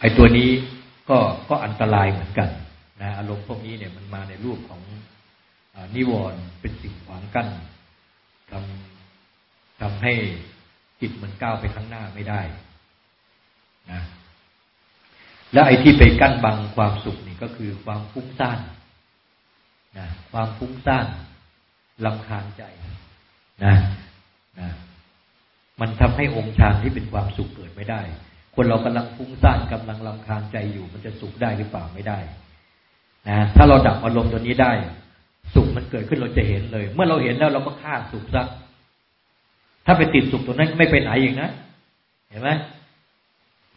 ไอ้ตัวนี้ก็ก็อันตรายเหมือนกันนะอารมณ์พวกนี้เนี่ยมันมาในรูปของอนิวรณ์เป็นสิ่งขวางกั้นทำทำให้จิตมันก้าวไปข้างหน้าไม่ได้นะและไอ้ที่ไปกั้นบังความสุขนี่ก็คือความฟุ้งซ่าน นะความฟุ้งซ่านลำคาญใจนะนะมันทำให้องค์ฌานที่เป็นความสุขเกิดไม่ได้ คนเรากำลังฟุ้งซ่านกำลังลำคาญใจอยู่ มันจะสุขได้หรือเปล่าไม่ได้นะถ้าเราดับอารมณ์ตัวนี้ได้ สุขมันเกิดขึ้นเราจะเห็นเลย เมื่อเราเห็นแล้วเราก็ฆ่าสุขซะถ้าไปติดสุขตัวนั้นไม่ไปไหนอีกนะเห็นไหม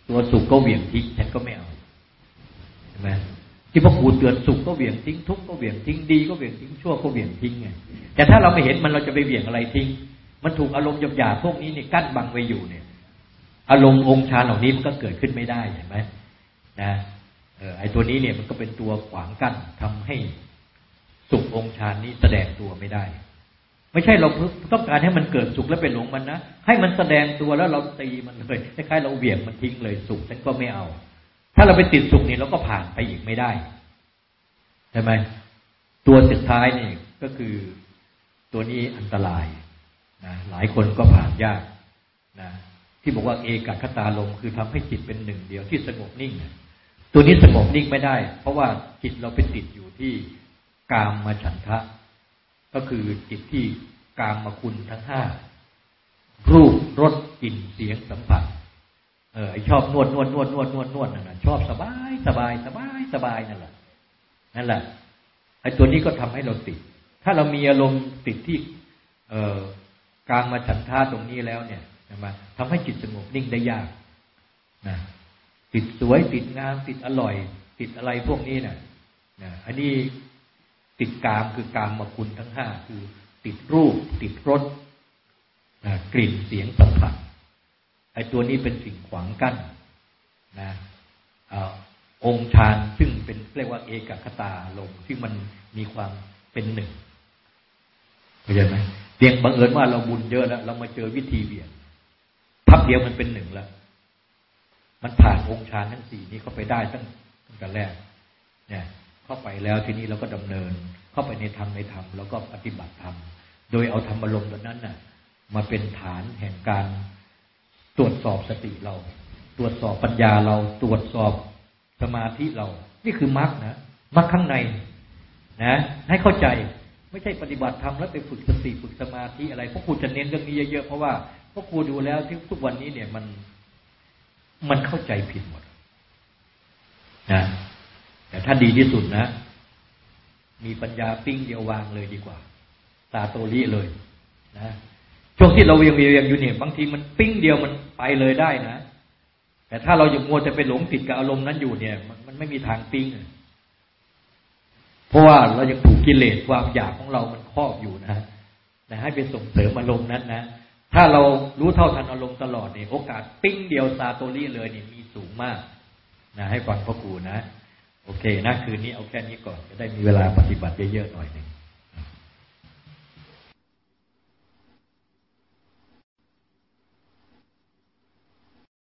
ตัวสุขก็เหวี่ยงทิ้งฉันก็ไม่เอาเห็นไหม ที่พระครูเตือนสุขก็เหวี่ยงทิ้งทุกข์ก็เหวี่ยงทิ้งดีก็เหวี่ยงทิ้งชั่วก็เหวี่ยงทิ้งไงแต่ถ้าเราไม่เห็นมันเราจะไปเหวี่ยงอะไรทิ้ง มันถูกอารมณ์หยาบๆพวกนี้เนี่ยกั้นบังไว้อยู่เนี่ย อารมณ์องค์ฌานเหล่านี้มันก็เกิดขึ้นไม่ได้เห็นไหมนะเออไอตัวนี้เนี่ยมันก็เป็นตัวขวางกั้นทำให้สุของค์ฌานนี้แสดงตัวไม่ได้ ไม่ใช่เราต้องการให้มันเกิดสุขแล้วไปหลงมันนะให้มันแสดงตัวแล้วเราตีมันเลยคล้ายๆเราเหวี่ยงมันทิ้งเลยสุขฉันก็ไม่เอา ถ้าเราไปติดสุขนี่เราก็ผ่านไปอีกไม่ได้ใช่ไหมตัวสุดท้ายนี่ก็คือตัวนี้อันตรายนะหลายคนก็ผ่านยากนะที่บอกว่าเอกคตาลมคือทำให้จิตเป็นหนึ่งเดียวที่สงบนิ่ง ตัวนี้สงบนิ่งไม่ได้ เพราะว่าจิตเราเป็นติดอยู่ที่กามมาฉันทะ ก็คือจิตที่กามมาคุณทั้งห้ารูปรสกลิ่นเสียงสัมผัส เออชอบนวดนวดนวดนวดนวดนวดนั่นแหละชอบสบายสบายสบายสบายนั่นแหละนั่นแหละไอ้ตัวนี้ก็ทำให้เราติด ถ้าเรามีอารมณ์ติดที่ เอกลางมาฉันท่าตรงนี้แล้วเนี่ยมาทำให้จิตสงบนิ่งได้ยากนะติดสวยติดงามติดอร่อย ติดอะไรพวกนี้นะนะอันนี้ติดกามคือกามมาคุณทั้งห้าคือ ติดรูป ติดรสกลิ่นเสียงสัมผัส ไอ้ตัวนี้เป็นสิ่งขวางกั้นนะองค์ฌานซึ่งเป็นเรียกว่าเอกคตาลมที่มันมีความเป็นหนึ่งเข้าใจไหมเพียงบังเอิญว่าเราบุญเยอะแล้ว เรามาเจอวิธีเบี่ยงพับเดียวมันเป็นหนึ่งแล้ว มันผ่านองค์ฌานทั้งสี่นี้เข้าไปได้ตั้งตั้งแต่แรก เนี่ย เข้าไปแล้วทีนี้เราก็ดำเนิน เข้าไปในธรรมในธรรมแล้วก็ปฏิบัติธรรมโดยเอาธรรมอารมณ์ตัวนั้นน่ะ มาเป็นฐานแห่งการ ตรวจสอบสติเรา ตรวจสอบปัญญาเรา ตรวจสอบสมาธิเรา นี่คือมรรคนะมรรคข้างในนะ ให้เข้าใจไม่ใช่ปฏิบัติธรรมแล้วไปฝึกสติฝึกสมาธิอะไรพวกครูจะเน้นเรื่องนี้เยอะๆเพราะว่าพวกครูดูแล้วที่ทุกวันนี้เนี่ยมันมันเข้าใจผิดหมดนะแต่ถ้าดีที่สุดนะ มีปัญญาปิ้งเดียววางเลยดีกว่า ตาโตลีเลยนะ ช่วงที่เราเวียงเวียงอยู่เนี่ยบางทีมันปิ้งเดียวมันไปเลยได้นะ แต่ถ้าเราอยังมัวจะไปหลงติดกับอารมณ์นั้นอยู่เนี่ย มันมันไม่มีทางปิ้งเพราะว่าเรายังถูกกิเลสความอยากของเรามันครอบอยู่นะนะให้ไปส่งเสริมอารมณ์นั้นนะถ้าเรารู้เท่าทันอารมณ์ตลอดเนี่ยโอกาสปิ้งเดียวซาโตรี่เลยเนี่ยมีสูงมากนะให้ฟังพ่อครูนะ โอเคนะ คืนนี้เอาแค่นี้ก่อนจะได้มีเวลาปฏิบัติเยอะๆหน่อยหนึ่ง